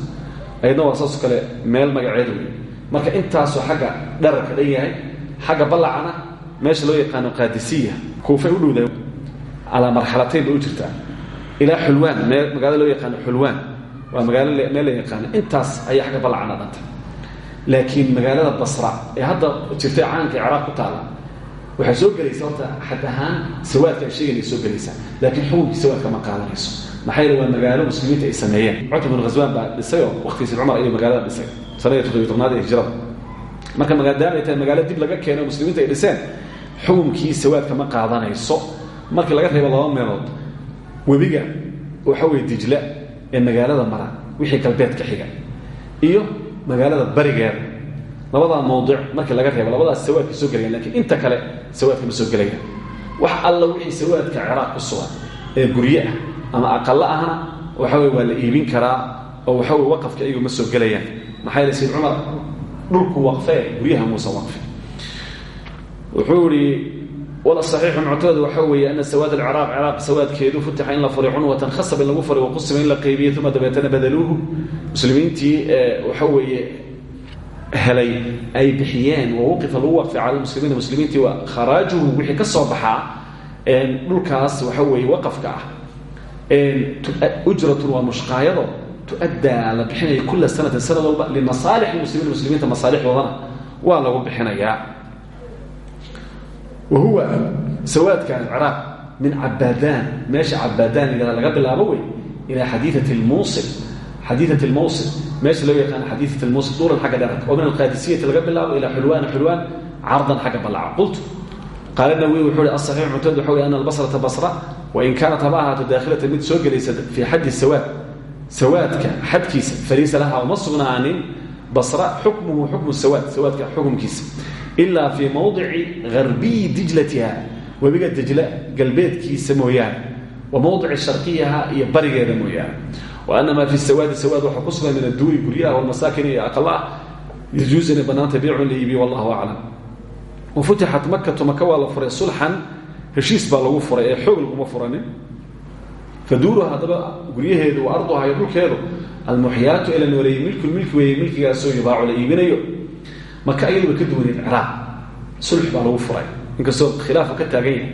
ayadna waa saasoo kale meel magaceed wey marka intaasoo xagga dhararka dhan yahay xagga ballacana meesha loo yaqaano qaadisiya kuufay u dhowda calaa marxalatayn bay u jirtaa. Ilaa xulwaan mee magaalo loo yaqaano xulwaan. Waa magaalo meel la yaqaano. Intaas ayaa xagga ballacana dhanta. Laakiin magaalada basra ee hadda jirtay caanka ciraaq ku taala waxay soo gelaysaa horta xad ahaan sawaadka ay soo gelaysaa. Laakiin xukunkii sawaadka ma qaadanayso maxaa yeele waa magaalo muslimiinta ay sameeyeen? Cutb bin khaswaan baa dhisay oo waqtigiisi cumar ayuu magaalada dhisay. Sanadii toddobiy tobnaad ee hijrada marka maadaama ay magaalo dib laga keenay oo muslimiinta ay dhiseen xukunkii sawaadka ma qaadanayso. Markii laga reebo laba meelood webiga waxa weye dijla ee magaalada mara wixii galbeedka xiga iyo magaalada barigeeda labadaa mawdic markii laga reebo labadaas sawaadka soo gelayaan lakiin inta kale sawaadka soo gelayaan wax alla wixii sawaadka ciraaq ku sugan ee gurye ama aqalo ahna waxa wey waa la iibin karaa oo waxa wey waqafka iyagu ma soo gelayaan. Maxaa yeele sayd cumar dhulku waqfee guryaha muusan waqfi wuxuu ihi wala saxiixu muctamad waxa weeye ana sawaad alciraaq ciraaq sawaadkeedu futixa in la furay cunwatan khasab in lagu furay waqusima in la qeybiyey uma dabeetana badaluuhu. Muslimiintii waxa weeye helay ay bixiyeen wawaqifa lagu waqfi cala muslimiina muslimiintii waa kharaajuhu wixii ka soo baxaa dhulkaas waxa weeye waqafka ah ujratun waa mushqaayado tu-addaa la bixinaya kula sanatin sanad walba limasaalix muslimiin muslimiinta masaalixdoodana waa lagu bixinayaa wa huwa sawaadkan ciraaq min cabaadaan meesha cabaadaan yidhahda laga bilaabo wey ilaa xadiiati lmuusil xadiiat lmawsil meesha loo yaqaano xadiiat lmuusil duulan xagga dherarka oo min alqaadisiyati laga bilaabo ilaa xulwaana xulwaan cardan xagga ballaca qultu. Qaala nawi wuxuu hi asaxiix muctamad waxa wey ana albasrata basra wain kaanat haba ahaato daakhilatan mid soo gelaysa fii xaddi sawaad sawaadka xadkiisa fariisa laha uma sugnaanin basra xukmuhu xukmu sawaad sawaadka xukumkiisa ilaa fii mawdici harbiyi dijlatiha webiga dijla galbeedkiisa mooyaane wa mawdici sharqiyaha iyo barigeeda mooyaane wa ana maa fi sawaadi sawaad waxaa ku sugan min adduuri guryaha walmasaakin iyo aqala ah yajuusu inay banaanta biicun la iibiyo wallahu aclam wa futixat makatu maka waa la furay sulxan heshiis baa lagu furay ee xoog laguma furanin. Faduuruha haddaba guryaheedu wa arduha iyo dhulkeedu almuxyaatu ee la nooleeyey milkul milki weeye milkigaasoo yubaacu la iibinayo. Maka ayaduba ka duwaneed ciraaq sulx baa lagu furay. Inkastoo khilaafu ka taagan yahay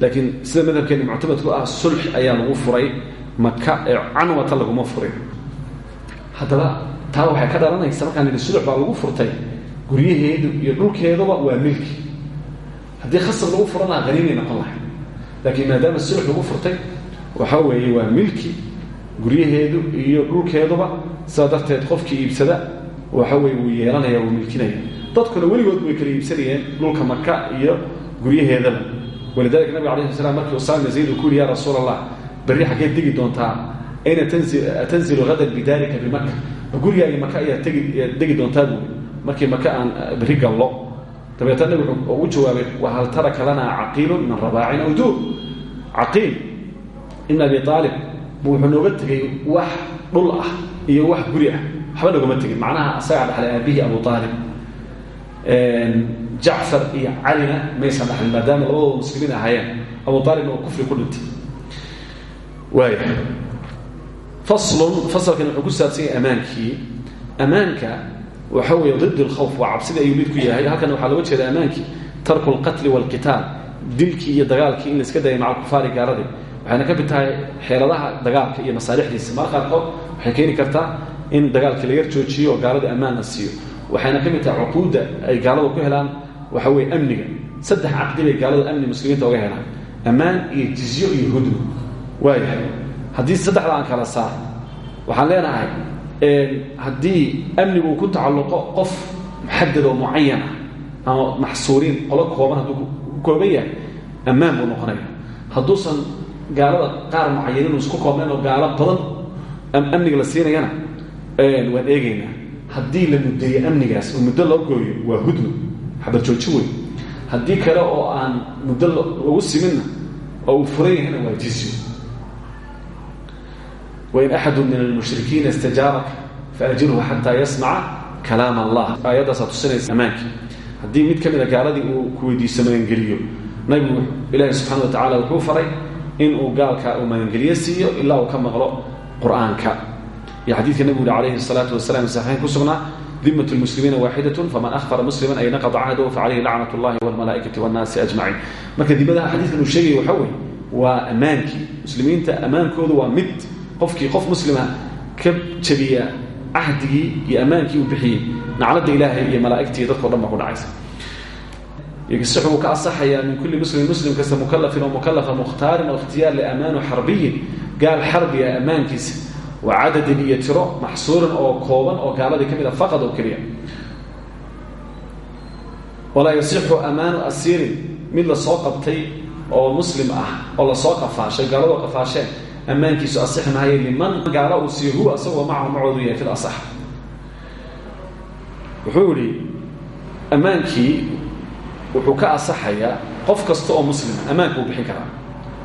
laakiin sida madhabkeena muctamadku ah sulx ayaa lagu furay. Maka ee canwata laguma furin. Haddaba taa waxay ka dhalanaysa markaan idhi baa lagu furtay. Guryaheedu iyo dhulkeeduba waa milki haddii khasab lagu furan lahaa haniimay noqon lahay laakiin maadaama sulx lagu furtay waxa weeye waa milki guryaheedu iyo dhulkeeduba sidaa darteed qofkii iibsada waxa weye wuu yeelanaya wuu milkinaya. Dadkuna weligood way kala iibsanayeen dhulka maka iyo guryaheedaba. Walidalika nabig ala sl slam markii usaama zayd uu ku yihi ya rasuul allah berri xaggeed degi doontaa ayna tanzilu hadan bidarika bimaka gurigaaga maka ayaa tegi degi doontaa markii maka aan berri gallo dabeetna nabig ugu jawaabay wahal taraka lana caqiilun min rabaacin aw duur? Caqiil ibn abi aalib wuxuu nooga tegay wax dhul ah iyo wax guri ah. Waxba nogama tegin macnaha asagaa dhaxlay aabihii abu aalib jacfar iyo calina maysan dhaxlin maadaama labadooda muslimiin ahaayeen. Abu aalibna oo kufri ku dhintay. Waaya faslun fasalkan wuxuu ku saabsan yahay ammaankii waxa weeye did اlkhawf waa cabsida ayuu mid ku yahay halkana waxaa looga jeeda ammaankii tarku اlqatli wاlqitaal dilkii iyo dagaalkii in la iska daya maca kufaari gaaladii waxayna ka mid tahay xeeladaha dagaalka iyo masaalixdiisa mar qaarkood waxay keeni kartaa in dagaalkii la yar joojiyo oo gaalada ammaan la siiyo waxayna ka mid tahay cuquudda ay gaaladu ku helaan waxa weye amniga saddex caqdi bay gaaladu amni muslimiinta oga helaan ammaan iyo jizyo iyo hudno waayahay haddii saddexda aan kala saar waxaan leenahay haddii amnigu uu ku tacalluqo qof muxadad oo mucayan ah ama maxsuuriin qolo kooban hadduu ku kooban yahay ammaan buu noqonaya. Hadduusan gaalada qaar mucayaniin isku koobnayn oo gaalo badan amniga la siinayana waan eegaynaa haddii la muddeeyo amnigaas oo muddo loo gooyo waa hudno xabarjooji wey haddii kale oo aan muddo lagu siminna oo uu waa jizyo wain axadu min almushrikiina istajaaraka faajirhu xataa yasmaca kalaam allah aayaddaasaa tusinaysa ammaankii haddii mid ka mida gaaladii uu ku weydiiso magangeliyo nabigu ilaahi subxana wa tacaala wuxuu faray inuu gaalka uu magangelyo siiyo ilaa uu ka maqlo qur'aanka iyo xadiidka nabigu uhi calayhi salaatu wasalaam saxiixayn ku sugnaa dimat lmuslimiina waaxidatun faman ahfara musliman ay naqada cahdahu facaleyhi lacnat llahi walmalaaikati wannaasi ajmaciin marka dibadaha xadiidkan uu sheegaya waxaa weye waa ammaankii muslimiinta ammaankoodu waa mid qofkii qof muslima ka jabiya cahdigii iyo ammaankii uu bixiyey nacladda ilaahay iyo malaa'igtii dadkao dhan ku dhacaysa. Ygsix wuu ka asaxayaa min kulli muslimin muslim kasta mukalafin oo mukalafa mukhtaarin oo ikhtiyaar liamaanu xarbiyin gaal xarbiga ammaankiisa wa cadadin iyo tiro maxsuurin oo kooban oo gaaladii ka a faqad oo keliya. Walaa yasixu amaanu asiirin mid la soo qabtay oo muslim ah oo la soo qafaashay gaaladoo qafaasheen ammaankiisu asixi maayo liman gaalo uu siiyo huwa isagoo macahu macoodu yahay fi lasax wuxuu yihi ammaankii wuxuu ka asaxayaa qof kasta oo muslima ammaanka uu bixin karaa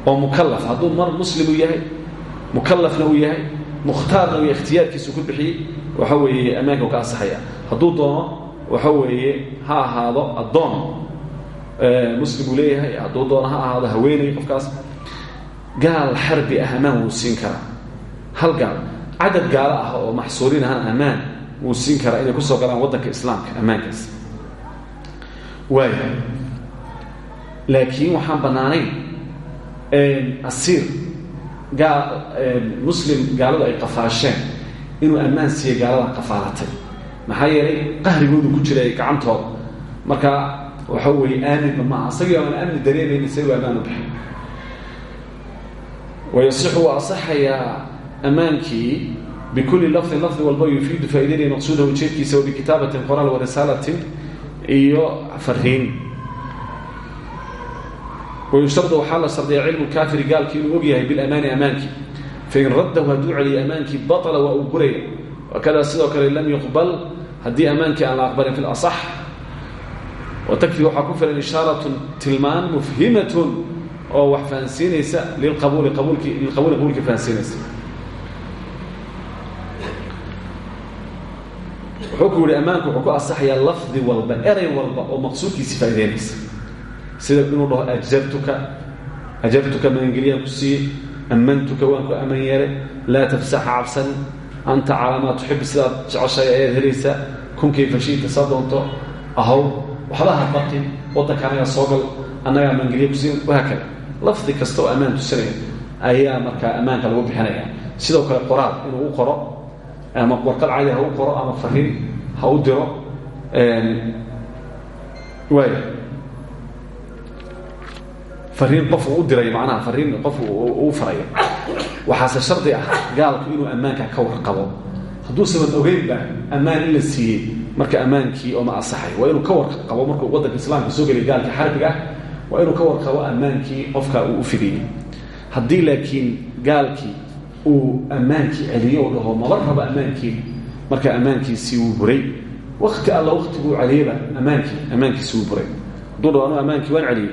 oo mukalaf hadduu mar muslim uu yahay mukalafna uu yahay mukhtaarna uu yahay ikhtiyaarkiisa ku bixiyey waxa weeye ammaanka uu ka asaxaya. Hadduu doono waxa weeye ha ahaado addoon muslim uu leeyahay hadduu doono ha ahaado haweeney qofkaas gaal xarbi ah ammaan wuu siin karaa. Hal gaal cadad gaalo ah oo maxsuuriin ahana ammaan wuu siin karaa inay ku soo galaan waddanka islaamka ammaankaas waaya laakiin waxaan bannaanayn asiir gaa muslim gaaladu ay qafaasheen inuu ammaan siiya gaalada qafaalatay. Maxaa yeelay qahrigoodu ku jiray gacantooda. Marka waxa weeye aaminba maaha. Isagii aan amni dareemayn isagoo ammaan u wayasixu waa asaxayaa ammaankii bikulli lafdin lafdi walba yufiidu faa'idaynaya maqsuudahu ujeedkiisa wabikitaabatin qoraal warisaalatin iyo fariin wayushtardu waxaa la shardiyaa cilmu kaafiri gaalkii inuu og yahay bilamaani ammaankii fain raddahu hadduu celiyo ammaankii baطla waa uu buraya wakadaa sidoo kale lam yuqbal haddii ammaankii aan la aqbalin fi lasax watakfi waxaa ku filan ishaaratun tilmaan mufhimatun oo wax fahansiinaysa liqabuuli qabuulki lilqabuuli qabuulkii fahansiinaysa. Wuxuu ku yihi ammaanku wuxuu ku asaxayaa lafdi walba erey walba oo maqsuudkiisi faa'ideynaysa sida inuu dhaho ajartuka ajartuka magangeliyaan ku siiye ammantuka waan ku amman yeelay laa tafsaxa anta calaa maa tuxib sidaad jeceshahay ayaad helaysaa kunkay fashiita saa doonto ahow waxba ha baqin waddanka anagaa soo gal annagaa maangeliya kusiin wahaakada lafdi kasta oo ammaan tusinaya ayaa markaa ammaanka lagu bixinaya. Sidoo kale qoraal inuu u qoro ama warqad cadi ha u qoro ama fariin ha u diro waaya fariin qof uu u diray macnaha fariin qof uu farayo waxaase shardi ah gaalku inuu ammaanka ka warqabo. Hadduusaban ogeynba ammaan in la siiyey marka ammaankii ooma asaxay. Waa inuu ka warqabo markuu waddanka islaamka soo geliya gaalka xarbiga ah waa inuu ka warqabo ammaankii qofka uu u fidiyey. Haddii laakiin gaalkii uu ammaankii celiyo u dhaho maba rabo ammaankii. Marka ammaankiisii wuu buray. Wakti alla waktiguu celiyaba ammaankii ammaankiisi wuu buray. Hadduu dhaho anuu ammaankii waan celiyey.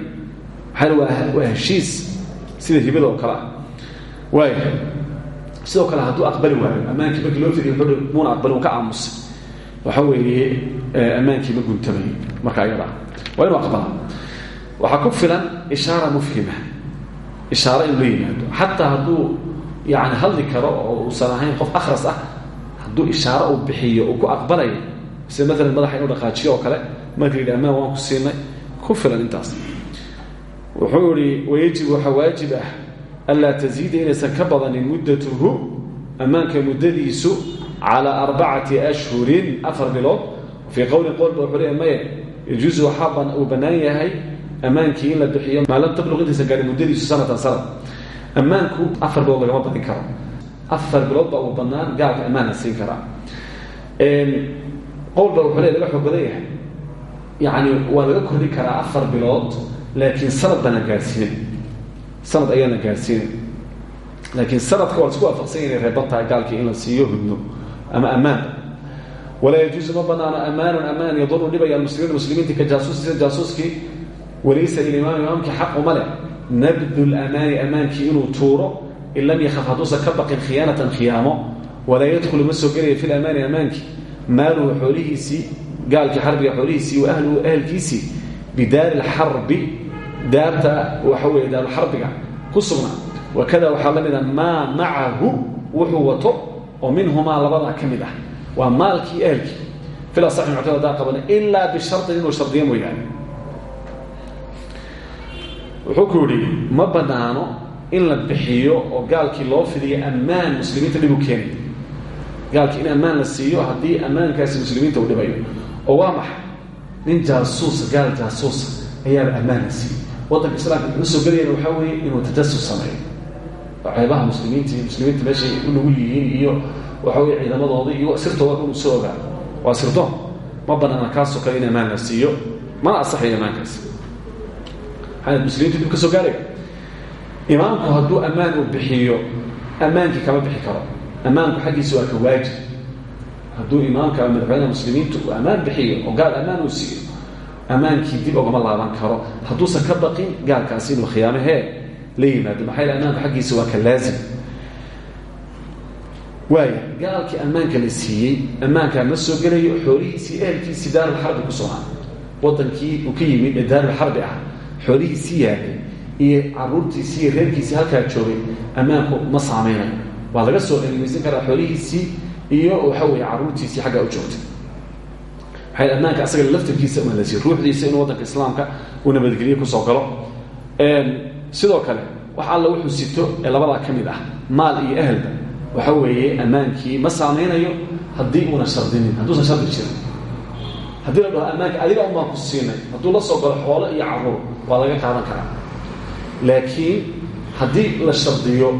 Maxaa waa heshiis sida hibada oo kale ah. Waaya sidoo kale hadduu aqbali waayo ammaankii markii loo fidiy muuna ammaankii ma guntamay marka ayada waa inuu waxaa ku filan ishaara mufhima. Ishaaro inuu la yimaado. Xataa hadduu yani hadli qof akhras ah hadduu ishaaro bixiyo uu ku aqbalayo sida maalan madaxa inuu dhaqaajiyo oo kale marka ammaan waan ku siinay. Ku filan intaas. Wuxuu yihi wayajib waxaa waajib ah anlaa taziida inaysan ka muddatuhu ammaanka muddadiisu calaa arbacati ashhurin afar bilood. Fii qowlin qowlba wuxuu leeya maye yajuusu waxaa ammaankii in la bixiyo maa lam tabluq intaysan gaarin muddadiisu sanad. Ammaanku afar bilood lagama badin karo. Afar bilood baa uu bannaan gaalka ammaan la siin karaa. Qowlba wuxuu le laga badan yahay. Yacni waa laga kordhin karaa afar bilood laakiin sanad baan la gaadhsiinin. Sanad ayaan la gaadhsiinin. Laakiin sanadka waa isku waafaqsan inay reeban tahay in la siiyo hudno ama ammaanba walaa yajuusu ma banaano ammaanun ammaan yaduru dhibaya almuslimiina muslimiinta ka jaasuusi sida walaysa lilimaam imaamkii xaq uma leh. Nabdu lamaani ammaankii inuu tuuro in lam yakaf hadduusan ka baqin khiyaanatan khiyaamo walaa yadkhulu ma soo gelaya fi lamaani ammaankii maaluhu xoolihiisii gaalkii xarbiga xoolihiisii wa ahluhu ahelkiisii bidaari lxarbi daarta waxa weeye daaruxarbiga ku sugnaa. Wakada waxaa la mida maa macahu wuxuu wato oo minhumaa labadaa ka mid ah. Waa maalkii ehelkii fil asaxi muctamad haddaan qabana ilaa bishardin inuu shardiyo mooyaane wuxuu ku yidhi ma banaano in la bixiyo oo gaalkii loo fidiyo ammaan muslimiinta dhib u keenay. Gaalkii in ammaan la siiyo haddii ammaankaasi muslimiinta uu dhibayo. Oo waa maxay? Nin jaasuusa gaal jaasuusa ayaaba ammaan la siiyey waddanka islaamka wuxuu soo gelayana waxaa weeye inuu tajasus sameeyo. Oo ceebaha muslimiinta muslimiinta meeshay u nugul yihiin iyo waxa weye ciidamadooda iyo sirtooda inuu soo ogaado. Waa sirdoon ma banaana kaasoo kale in ammaan la siiyo. Mana asaxayo ammaankaasi maxaa muslimiinta dib ka soo gaaraya imaamku hadduu ammaan uu bixiyo ammaankii kama bixi karo. Ammaanku xaggiisa waa ka waajib. Hadduu imaamka madaxweynaha muslimiintu uu bixiyo oo gaal ammaan uu siiyo ammaankii dib ogama laaban karo. Hadduusan ka baqin gaalkaasi inuu khiyaamahee la yimaado. Maxaa yale ammaanku xaggiisa waa laazim. Waaya gaalkii ammaanka la siiyey ammaankaa ma soo gelayo xoolihiisii ehelkiisii daarulxarbi ku sugnaa wadankii uu ka yimid ee daarulxarbi ah xoolihiisii yaalay iyo caruurtiisii iyo reerkiisii halkaa joogay ammaanku ma saameynayo waa laga soo elimaysan karaa xoolihiisii iyo waxa weeye caruurtiisii xaggaa u joogtay maxay ammaanka asaga laftarkiisa uma la siiy ruuxdiisa inuu waddanka islaamka uu nabadgelye ku soo galo. Sidoo kale wax alla wuxuu sito ee labadaa ka mid ah maal iyo ahelba waxa weeye ammaankii ma saameynayo haddii uuna shardinin. Hadduusan shardi jirin haddii la dhaho ammaanka adiga un baan ku siinay. Hadduu la soo galo xoolo iyo carruur waa laga qaadan karaa. Laakiin haddii la shardiyo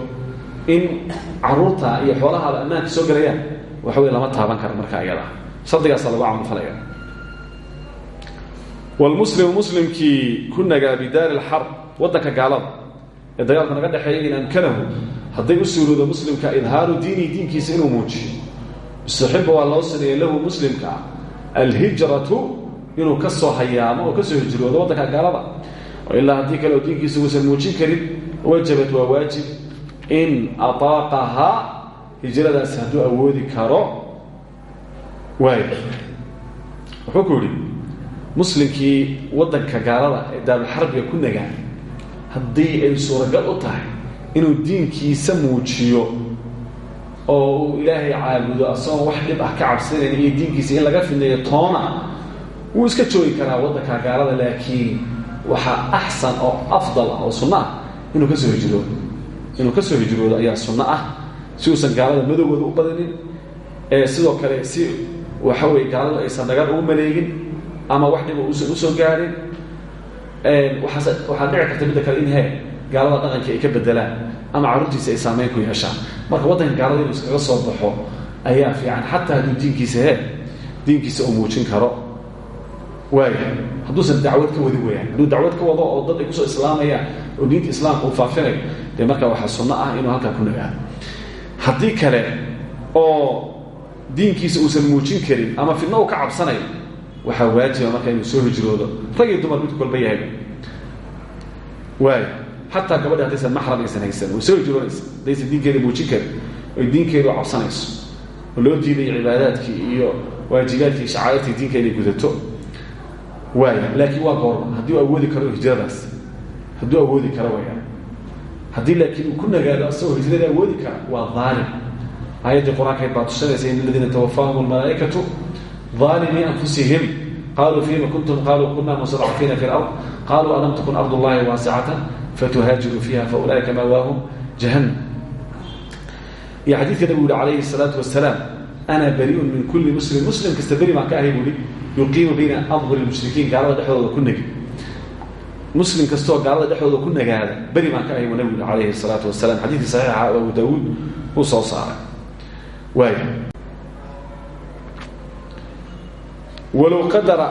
in carruurta iyo xoolahaaba ammaanka soo gelayaan waxa wey lama taaban kara markaa iyada shardigaasa lagu camalfalaya wlmuslimu muslimkii ku nagaa bidaari lxarb waddanka gaalada. Ee dagaalka naga dhexeeya in amkanahu hadday u suuroodo muslimka idhaaru diinihi diinkiisa inuu muujiyo. Istaxiba waa loo muslimka alhijratu inuu ka soo hayaamo oo ka soo hijroodo waddanka gaalada. Ilaa haddii kale oo diinkiisa uusan muujin karin wajabat waa waajib in ataaqahaa hijradaasi hadduu awoodi karo waay wuxuu ku yidhi muslimkii waddanka gaalada ee daarulxarbiga ku nagaa haddii ay suuragal u tahay inuu diinkiisa muujiyo oo uu ilaahay caabudo asagoo wax dhib ah ka cabsanayn iyo diinkiisa in laga fidneeyo toona wuu iska joogi karaa waddanka gaalada laakiin waxaa axsan oo afdal ah oo sunno ah inuu ka soo hijroodo inuu ka soo hijroodo ayaa sunno ah. Si uusan gaalada madowgooda u badinin sidoo kale si waxa weye gaaladu aysan nagar ugu maleegin ama wax dhiba uusan u soo gaarin waxaa dhici karta midda kale in he gaalada dhaqankii ay ka bedelaan ama carruurtiisa ay saameyn ku yeeshaan. Marka waddanka gaalada inuu iskaga soo baxo ayaa fiican xataa diinkiisa he diinkiisa uu muujin karo. Waaya hadduusan dacwad ka wadi wayaan hadduu dacwad wado oo dad ay ku soo islaamayaan oo diinta islaamka uu faafinayo dee markaa ah inuu halkaa ku nagaado. Haddii kale oo diinkiisa uusan muujin karin ama fidno uu ka cabsanayo waxaa waajiba marka inuu soo hijroodo. Rag iyo dumar midku kolba yahay. Waaya xataa gabadhi haddaysan maxram aysan haysan way soo hiroonaysa haddaysan diinkeeda muujin karin oy diinkeedu cabsanayso. Oo loo diidayo cibaadaadkii iyo waajibaadkii shacaa'irtii diinka gudato. Waaya laakiin waa goorma haddii u awoodi karo hijradaas hadduu awoodi karo wayaan haddii laakiin uu ku nagaado asagoo hijrada awoodi kara waa daalim. Aayaddii qur'aankeed baa in aladiina tawafaahum almalaa'ikatu daalimii anfusihim. Qaaluu fiima kuntum? Qaaluu kunaa mustadcafiina fi lard qaaluu alam takun ard llahi فتهاجروا فيها فأولئك مأواهم جهنم يا حديث النبي عليه الصلاة والسلام أنا بريء من كل مسلم مسلم كستبري مع كاهي بولي يقيم بين أفضل المشركين قال دحوه وكنا مسلم كستوى قال دحوه وكنا هذا بري مع كاهي النبي عليه الصلاة والسلام حديث صحيح أبو داود وصوصار وايه walow qadara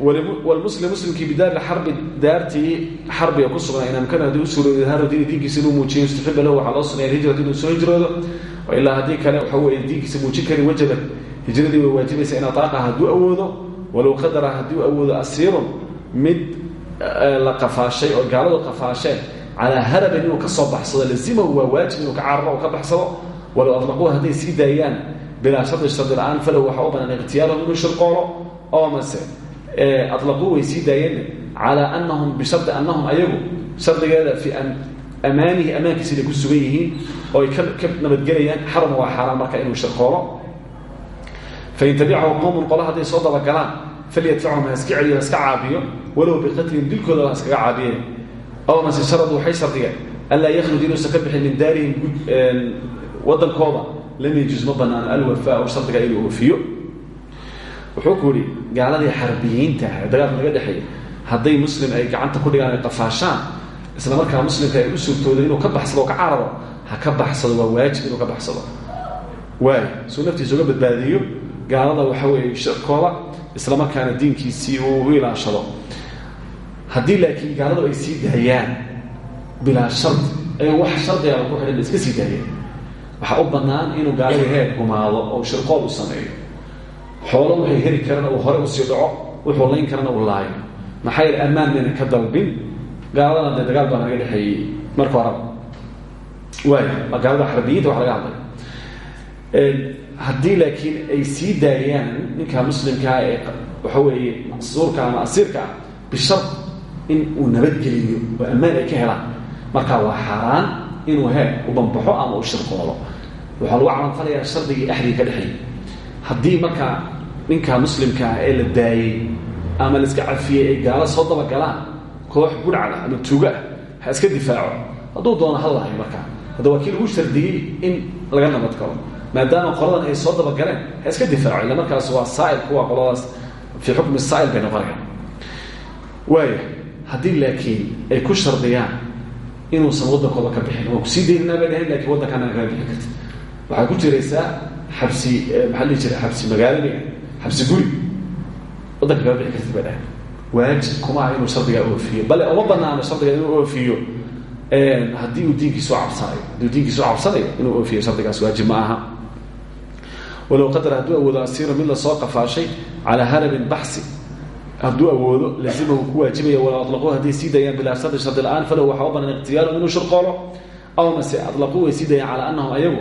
wlmuslim muslimkii bidaari xarbi daartii xarbiga ku sugnaa in amkana haddii u suuroodo idhaaru diini diinkiisa inuu muujiyo istaxiba lahu waxaa loo suneeya hijratu inuu soo hijroodo ilaa haddii kale waxa weeye diinkiisa muujin kari wajaban hijradii way waajibaysa in ataaqa hadduu awoodo walow qadara hadduu awoodo asiirun mid la qafaashay oo gaaladu qafaasheen calaa harabin inuu ka soo baxsado lazimahu waa waajib inuu ka cararo oo ka baxsado walow adlaquuha hadday sii daayaan bilaa shardi shardi la'aan falahu waxaa u banaan ikhtiyaarahum inuu shirqoolo oo mase adlaquu way sii daayeen calaa anahum bishardi anahum ayagu shardigeeda fi an amaanihi ammaankiisa inay ku sugan yihiin oo ay ka nabadgelayaan xarama waa xaaraan marka inuu shirqoolo fain tabicahu qowmun qola hadday soo dabagalaan falyadfachum ha iska celiyo ha iska caabiyo walow biqatlihim dilkooda ha iskaga caabiyeen aw mase sharadu waxay shardigeen anlaa yakhruj inuusan ka bixin min daarihim wadankooda lam yajuz ma banaano alwafaa shardiga inuu oofiyo wuxuu ku yihi gaaladii xarbiyiinta ah dagaalka laga dhexeeya hadday muslim ay gacanta ku dhigaan ay qafaashaan isla markaa muslimka ay u suurtooda inuu ka baxsado oo ka cararo ha ka baxsado waa waajib inuu ka baxsado. Waay suu naftiisa uga badbaadiyo gaalada waxa weeye shirkooda isla markaana diinkiisii uu u ilaashado. Haddii laakiin gaaladu ay sii daayaan bilaa shardi ayaan wax shardigaaba ku xidhan iska sii daayeen waxaa u bannaan inuu gaaladii heer gumaado oo shirqool u sameeyo. Xoolo waxay heli karana uu hore u sii dhaco wuxuu layn karana uu laayo maxaa yeele ammaan mayna ka dalbin gaaladana dee dagaal baa naga dhexeeyey. Marka horeba waay waa gaalada xarbiyiinta wax laga hadlay. Haddii laakiin ay sii daayaan ninka muslimkaa ee waxa weeye maqsuurka ama asiirka ah bishar in uu nabadgeliyo oo ammaan ay ka helaan. Markaa waa xaaraan inuu he u bambaxo ama u shirqoolo waxaa lagu calanfalayaa shardigii axdii ka dhexeeyay haddii markaa ninka muslimkaa ee la daayey ama laiska cafiyey ay gaalo soo dabagalaan koox gurcada ama tuuga ah ha iska difaaco. Hadduu doono hal lahay markaa hadda waa kii lagu shardiyey in laga nabad galo maadaama qoladan ay soo dabagaleen ha iska difaaco. Illa markaas waa saail kuwa qoladaas fii xukmi saail bay noqonayaan. Waaya haddii laakiin ay ku shardiyaan inuusan waddankooda ka bixin. Waa ku sii daynanaa bay dhahayn laakiin waddankaana kaga bixin karta waxaa ku jiraysaa xabsi maxaa la dhihi jira xabsi magaalaga xabsi guri. Waddanka kaga bixin karta bay dhahayn waajib kuma aha inuu shardigaa oofiyo. Bale uma banaano shardiga inuu oofiyo haddii uu diinkiisu cabsanayo. Haddii diinkiisu cabsanayo inuu oofiyo shardigaas waajib ma aha. Walow qadar hadduu awoodo asiiro mid la soo qafaashay calaa harabin baxsi hadduu awoodo lazimahu ku waajibaya walow aطlaquu hadday sii daayaan bilaa shardi shardi la'aan falahu waxaa u banan iqhtiyaaru inuu shirqoolo aw mase aطlaquu way sii daayaan calaa anahum ayagu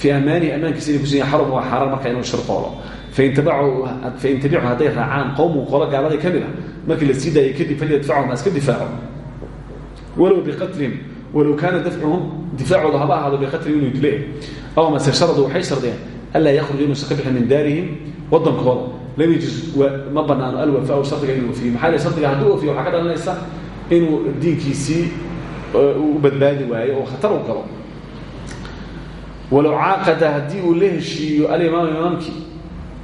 fii amaanihi amaankiisa inay kusiiyan xarum waa xaaraan marka inuu shirqoolo fain tabicu hadday raacaan qowmu qolo gaaladii ka mid a markii la sii daayay kadib falyadfachum ha iska difaaco walow biqatlihim walow kaana dafcuhum difaacooda haba ahaado biqatlihim inuu dile aw mase sharadu waxay shardiyeen anlaa yakhruj inuusan ka bixin min daarihim wadankooda lam yajuz ma banaano alwafaa shardiga inuu ofiyo maxaa yele shardiga hadduu ofiyo waxaa ka dhalanaysa inuu diinkiisii u badbaadi waayo oo khatar u galo. Walow caaqada haddii uu la heshiiyo alimaam imaamkii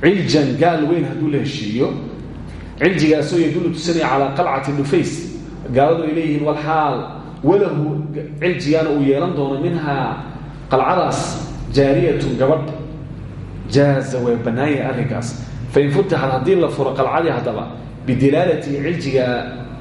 ciljan gaal weyn hadduu la heshiiyo ciljigaasoo yadullu tusanaya calaa qalcati nufays gaaladu ay leeyihiin walxaal walahu ciljigaana uu yeelan doono minhaa qalcadaas jaariyatun gabadh. Jaaza way bannaanyah arrinkaas fain futixad haddii la furo qalcadii haddaba bidilaalatihi ciljiga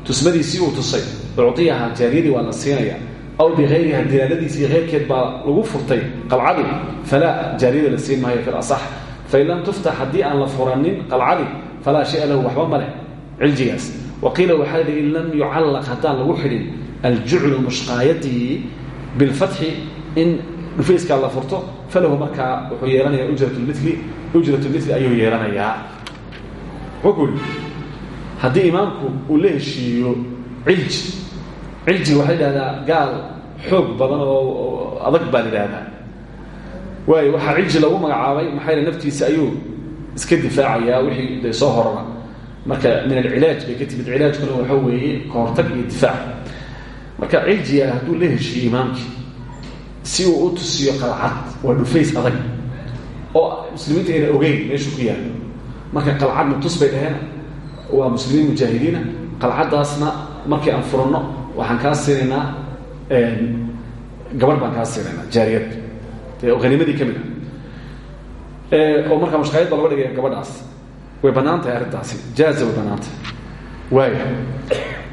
tusmadiisii uu tusay ucdiyaha jaariyadii waa la siinaya aw bikayriha dilaaladiisii keyrkeed baa lagu furtay qalcadii falaa jaariyada la siin maayo fi lasax fain lam tuftax haddii aan la furanin qalcadii falaa shaya lahu waxba ma leh ciljigaas waqiila waxaa yidhi in lam yucallaq haddaan lagu xidhin aljuclu mushqaayatihi bilfatxi in dhufayskaa la furto falahu markaa wuxuu yeelanayaa ujrat mili ujrat mili ayuu yeelanayaa. Wuxuu yidhi haddii imaamku uu la heshiiyo cilji gaal xoog badan oo adag baa la idhaahdaa waayo waxaa cilji lagu magacaabay maxaa naftiisa ayuu iska difaacayaa wixii de soo horara marka min alcilaaj bay ka timid cilaajkuna waxa weeye kahortag iyo difaac. Marka ciljiga hadduu la heshiiyo si uu u tusiyo qalcad. Waa dhufays adag. Oo muslimiinta ayna ogeyn meeshuu ku yaalo marka qalcadna tus bay dhaheen. Waa muslimiin mujaahidiina. Qalcaddaasna markii aan furanno waxaan kaa siinaynaa gabarh baan kaa siinaynaa jaariyad. Hanimadii ka mid ah. Oo markaa mushkaayad baa dhigaya gabadhaas. Way bannaan tahay arrintaasi. Jaaza way bannaan tahay waaya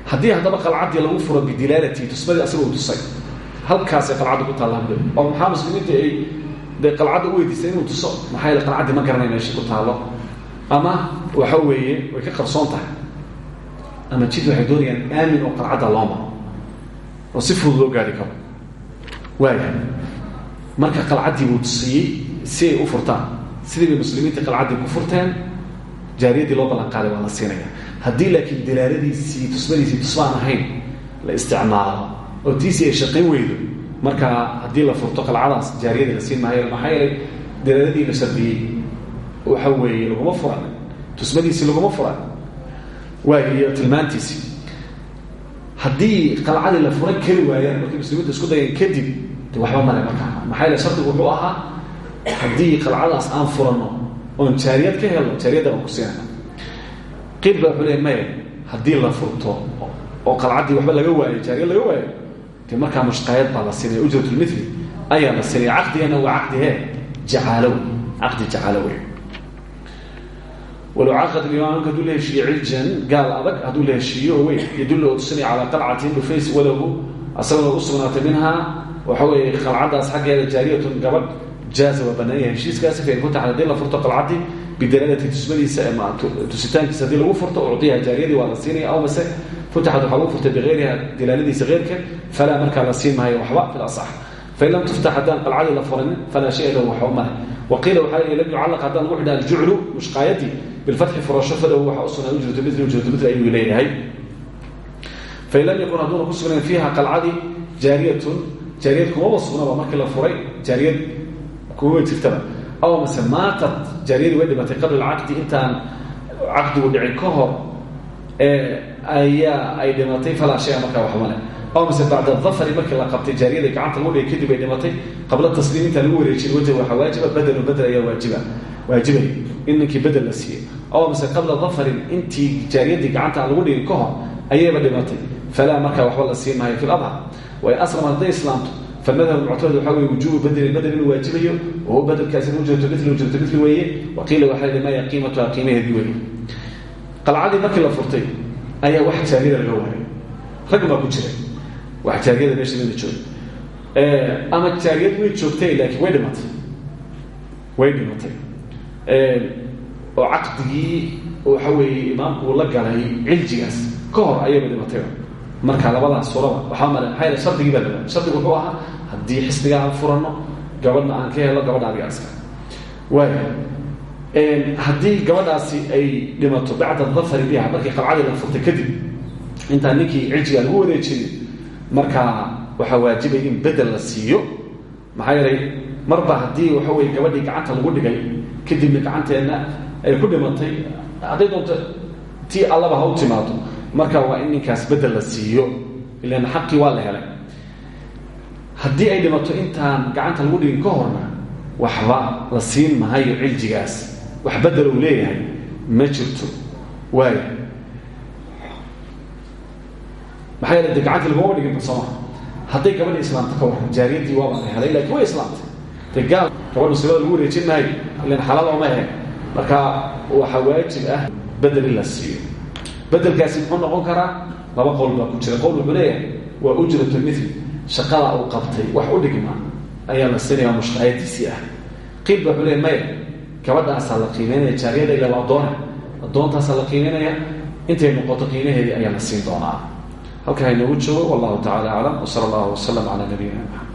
haddii haddaba qalcaddii lagu furo bidilaalati tusmadii asaga u tusay halkaasay qalcaddu ku taalla habdo oo maxaa muslimiinta ay dee qalcadda u weydiistay inuu tuso? Maxaa qalcaddii ma garanay meesha ku taallo. Ama waxa weeye way ka qarsoon tahay. Ama jid waxay doonayaan aamin oo qalcadda loo maro oo si fudud loo gaari karo. Waaya marka qalcaddii buu tusiyey si ay u furtaan. Sidii bay muslimiinta qalcaddii ku furteen jaariyaddii loo ballan qaaday waa la siinaya haddii laakiin dilaaladiisii tusmadiisii tusmaan ahayn la isticmaalo oo tiisii ay shaqayn weydo. Markaa haddii la furto qalcadaas jaariyada la siin maayo maxaa yeelay la shardiyey waxa weeye laguma furan tusmadiisii laguma furan waay iyo tilmaantiisii. Haddii qalcadii la furan keli waayaan markay muslimiinta isku dayeen kadib de waxba male markaa maxaa yeele shardigu wuxuu ahaa haddii qalcadaas aan furano oon jaariyad ka helno jaariyadda aan ku siinana qiil baa wuxuu leey maya la furto oo qalcaddii waxba laga waayo jaariyad laga waayo de markaa mushqaayad baa la siinaya ujratulmithli ayaa la siinaya caqdigana waa caqdihe jacaalo caqdi jacaalo wey walow caqad imaamka hadduu la heshiiye ciljan gaal adag hadduu la heshiiyo weyn yadullu oo tusinaya calaa qalcatin dhufays walahu asagoo u sugnaatay minhaa. Waxa weeye qalcaddaas xaggeeda jaariyatun gabadh jaaza waa banaanya heshiiskaasi fain futax haddii la furto qalcadii bidalaalati tusmadiisa tusitaankiisa haddii lagu furto ucdiyaha jaariyadii waa la siinaya aw mase futaxad waxaa lagu furtay bikayriha dilaaladiisa keyrka falaa markaa la siin maayo waxba fil asax fain lam tuftax haddaan qalcadii la furanin falaa shaya lahu waxba male waqiila waxaa lam yucallaq haddaan lagu xidha aljuclu mushqaayadii bilfatxi furasho falahu waxaa usugnaa ujratu mitli ujratu mitli ayuu leeyahay fain lam yakun hadduuna ku sugnayn fiiha qalcadii jaariyatun jaariyad kumaba sugnaba markii la furay jaariyad kumaba jirtaba aw mase maatat jaariyadii way dhimatay qabla alcaqdi intaan caqdigu dhicin ka hor ayaa ay dhimatay. Falaa shaya markaa waxbale aw mise bacda dafari? Markii la qabtay jaariyada gacanta lagu dhigay kadib ay dhimatay. Qabla tasliim intaan lagu wareejin wajh waxaa waajiba badelo badel ayaa waajiba. Waajibay. In ninkii bedel la siiyey. Aw mise qabla dafarin? Intii jaariyadii gacanta aan lagu dhigin ka hor ayayba dhimatay. Falaa markaa waxba la siin maayo filabha way aslam hadday islaamto. Madhab muctamad waxa wey wujubu badlin badel inuu waajibayo. Oo badelkaasi ujratu mil ujratu mil weeye. Waqiila waxaa ma qiimatuha qiimaheedii weye qalcadii markii la furtay ayaa wax jaariyada laga waayay rag baa ku jira wax jaariyada meesha mina jooga ama jaariyad way joogtay laakiin way dhimatay. Way dhimatay. Oo caqdigii waxa weeye imaamku uu la galay ciljigaas ka hor ayayba dhimatay. Marka labadaas suraba waxaa male maxaa yele shardigii baa wuxuu ahaa haddii xisbiga aan furano gabadhna aan ka helo gabadha adiga iska waaya haddii gabadhaasi ay dhimato bacda dafari biha markii qalcadii la furtay kadib intaan ninkii ciljiga lagu wareejinin markaa waxaa waajibay in bedel la siiyo. Maxaa yeelay marba haddii waxa weye gabadhii gacanta lagu dhigay kadibna gacanteenna ay ku dhimatay hadday doonto tii allaba ha u timaado marka waa in ninkaas bedel la siiyo ilan xaqii waa la helay. Haddii ay dhimato intaan gacanta lagu dhigin ka horna waxba la siin mahayo ciljigaas wax bedel uu leeyahay ma jirto. Waayo. Maxaa yeele de gacantii laguma dhigin sooma hadday gabadhii islaamta ka waran jaariyaddii waaba la helay laakiin way islaamtay. De gaal gabadh muslimada lagu wareejin maayo ilan xalaal ooma ahayn. Marka waxaa waajib ah bedel la siiyo. Bedelkaasi muxuu noqon karaa? Laba qowl ku jira. Qowl wuxuu leeyahay waa ujratu mithli. Shaqada uu qabtay wax u dhigma ayaa la siinaya mushqaayadiisii ah. Qiil ba wuxuu gabadhaasaa la qiimeynaya jaariyada ila la adoona addoontaasaa la qiimeynaya intay noqoto qiimaheedii ayaa la siin doonaa. Halkaa inoogu joogo wallahu tacala aclam wsala allahu wasalam calaa nabiyina maxamed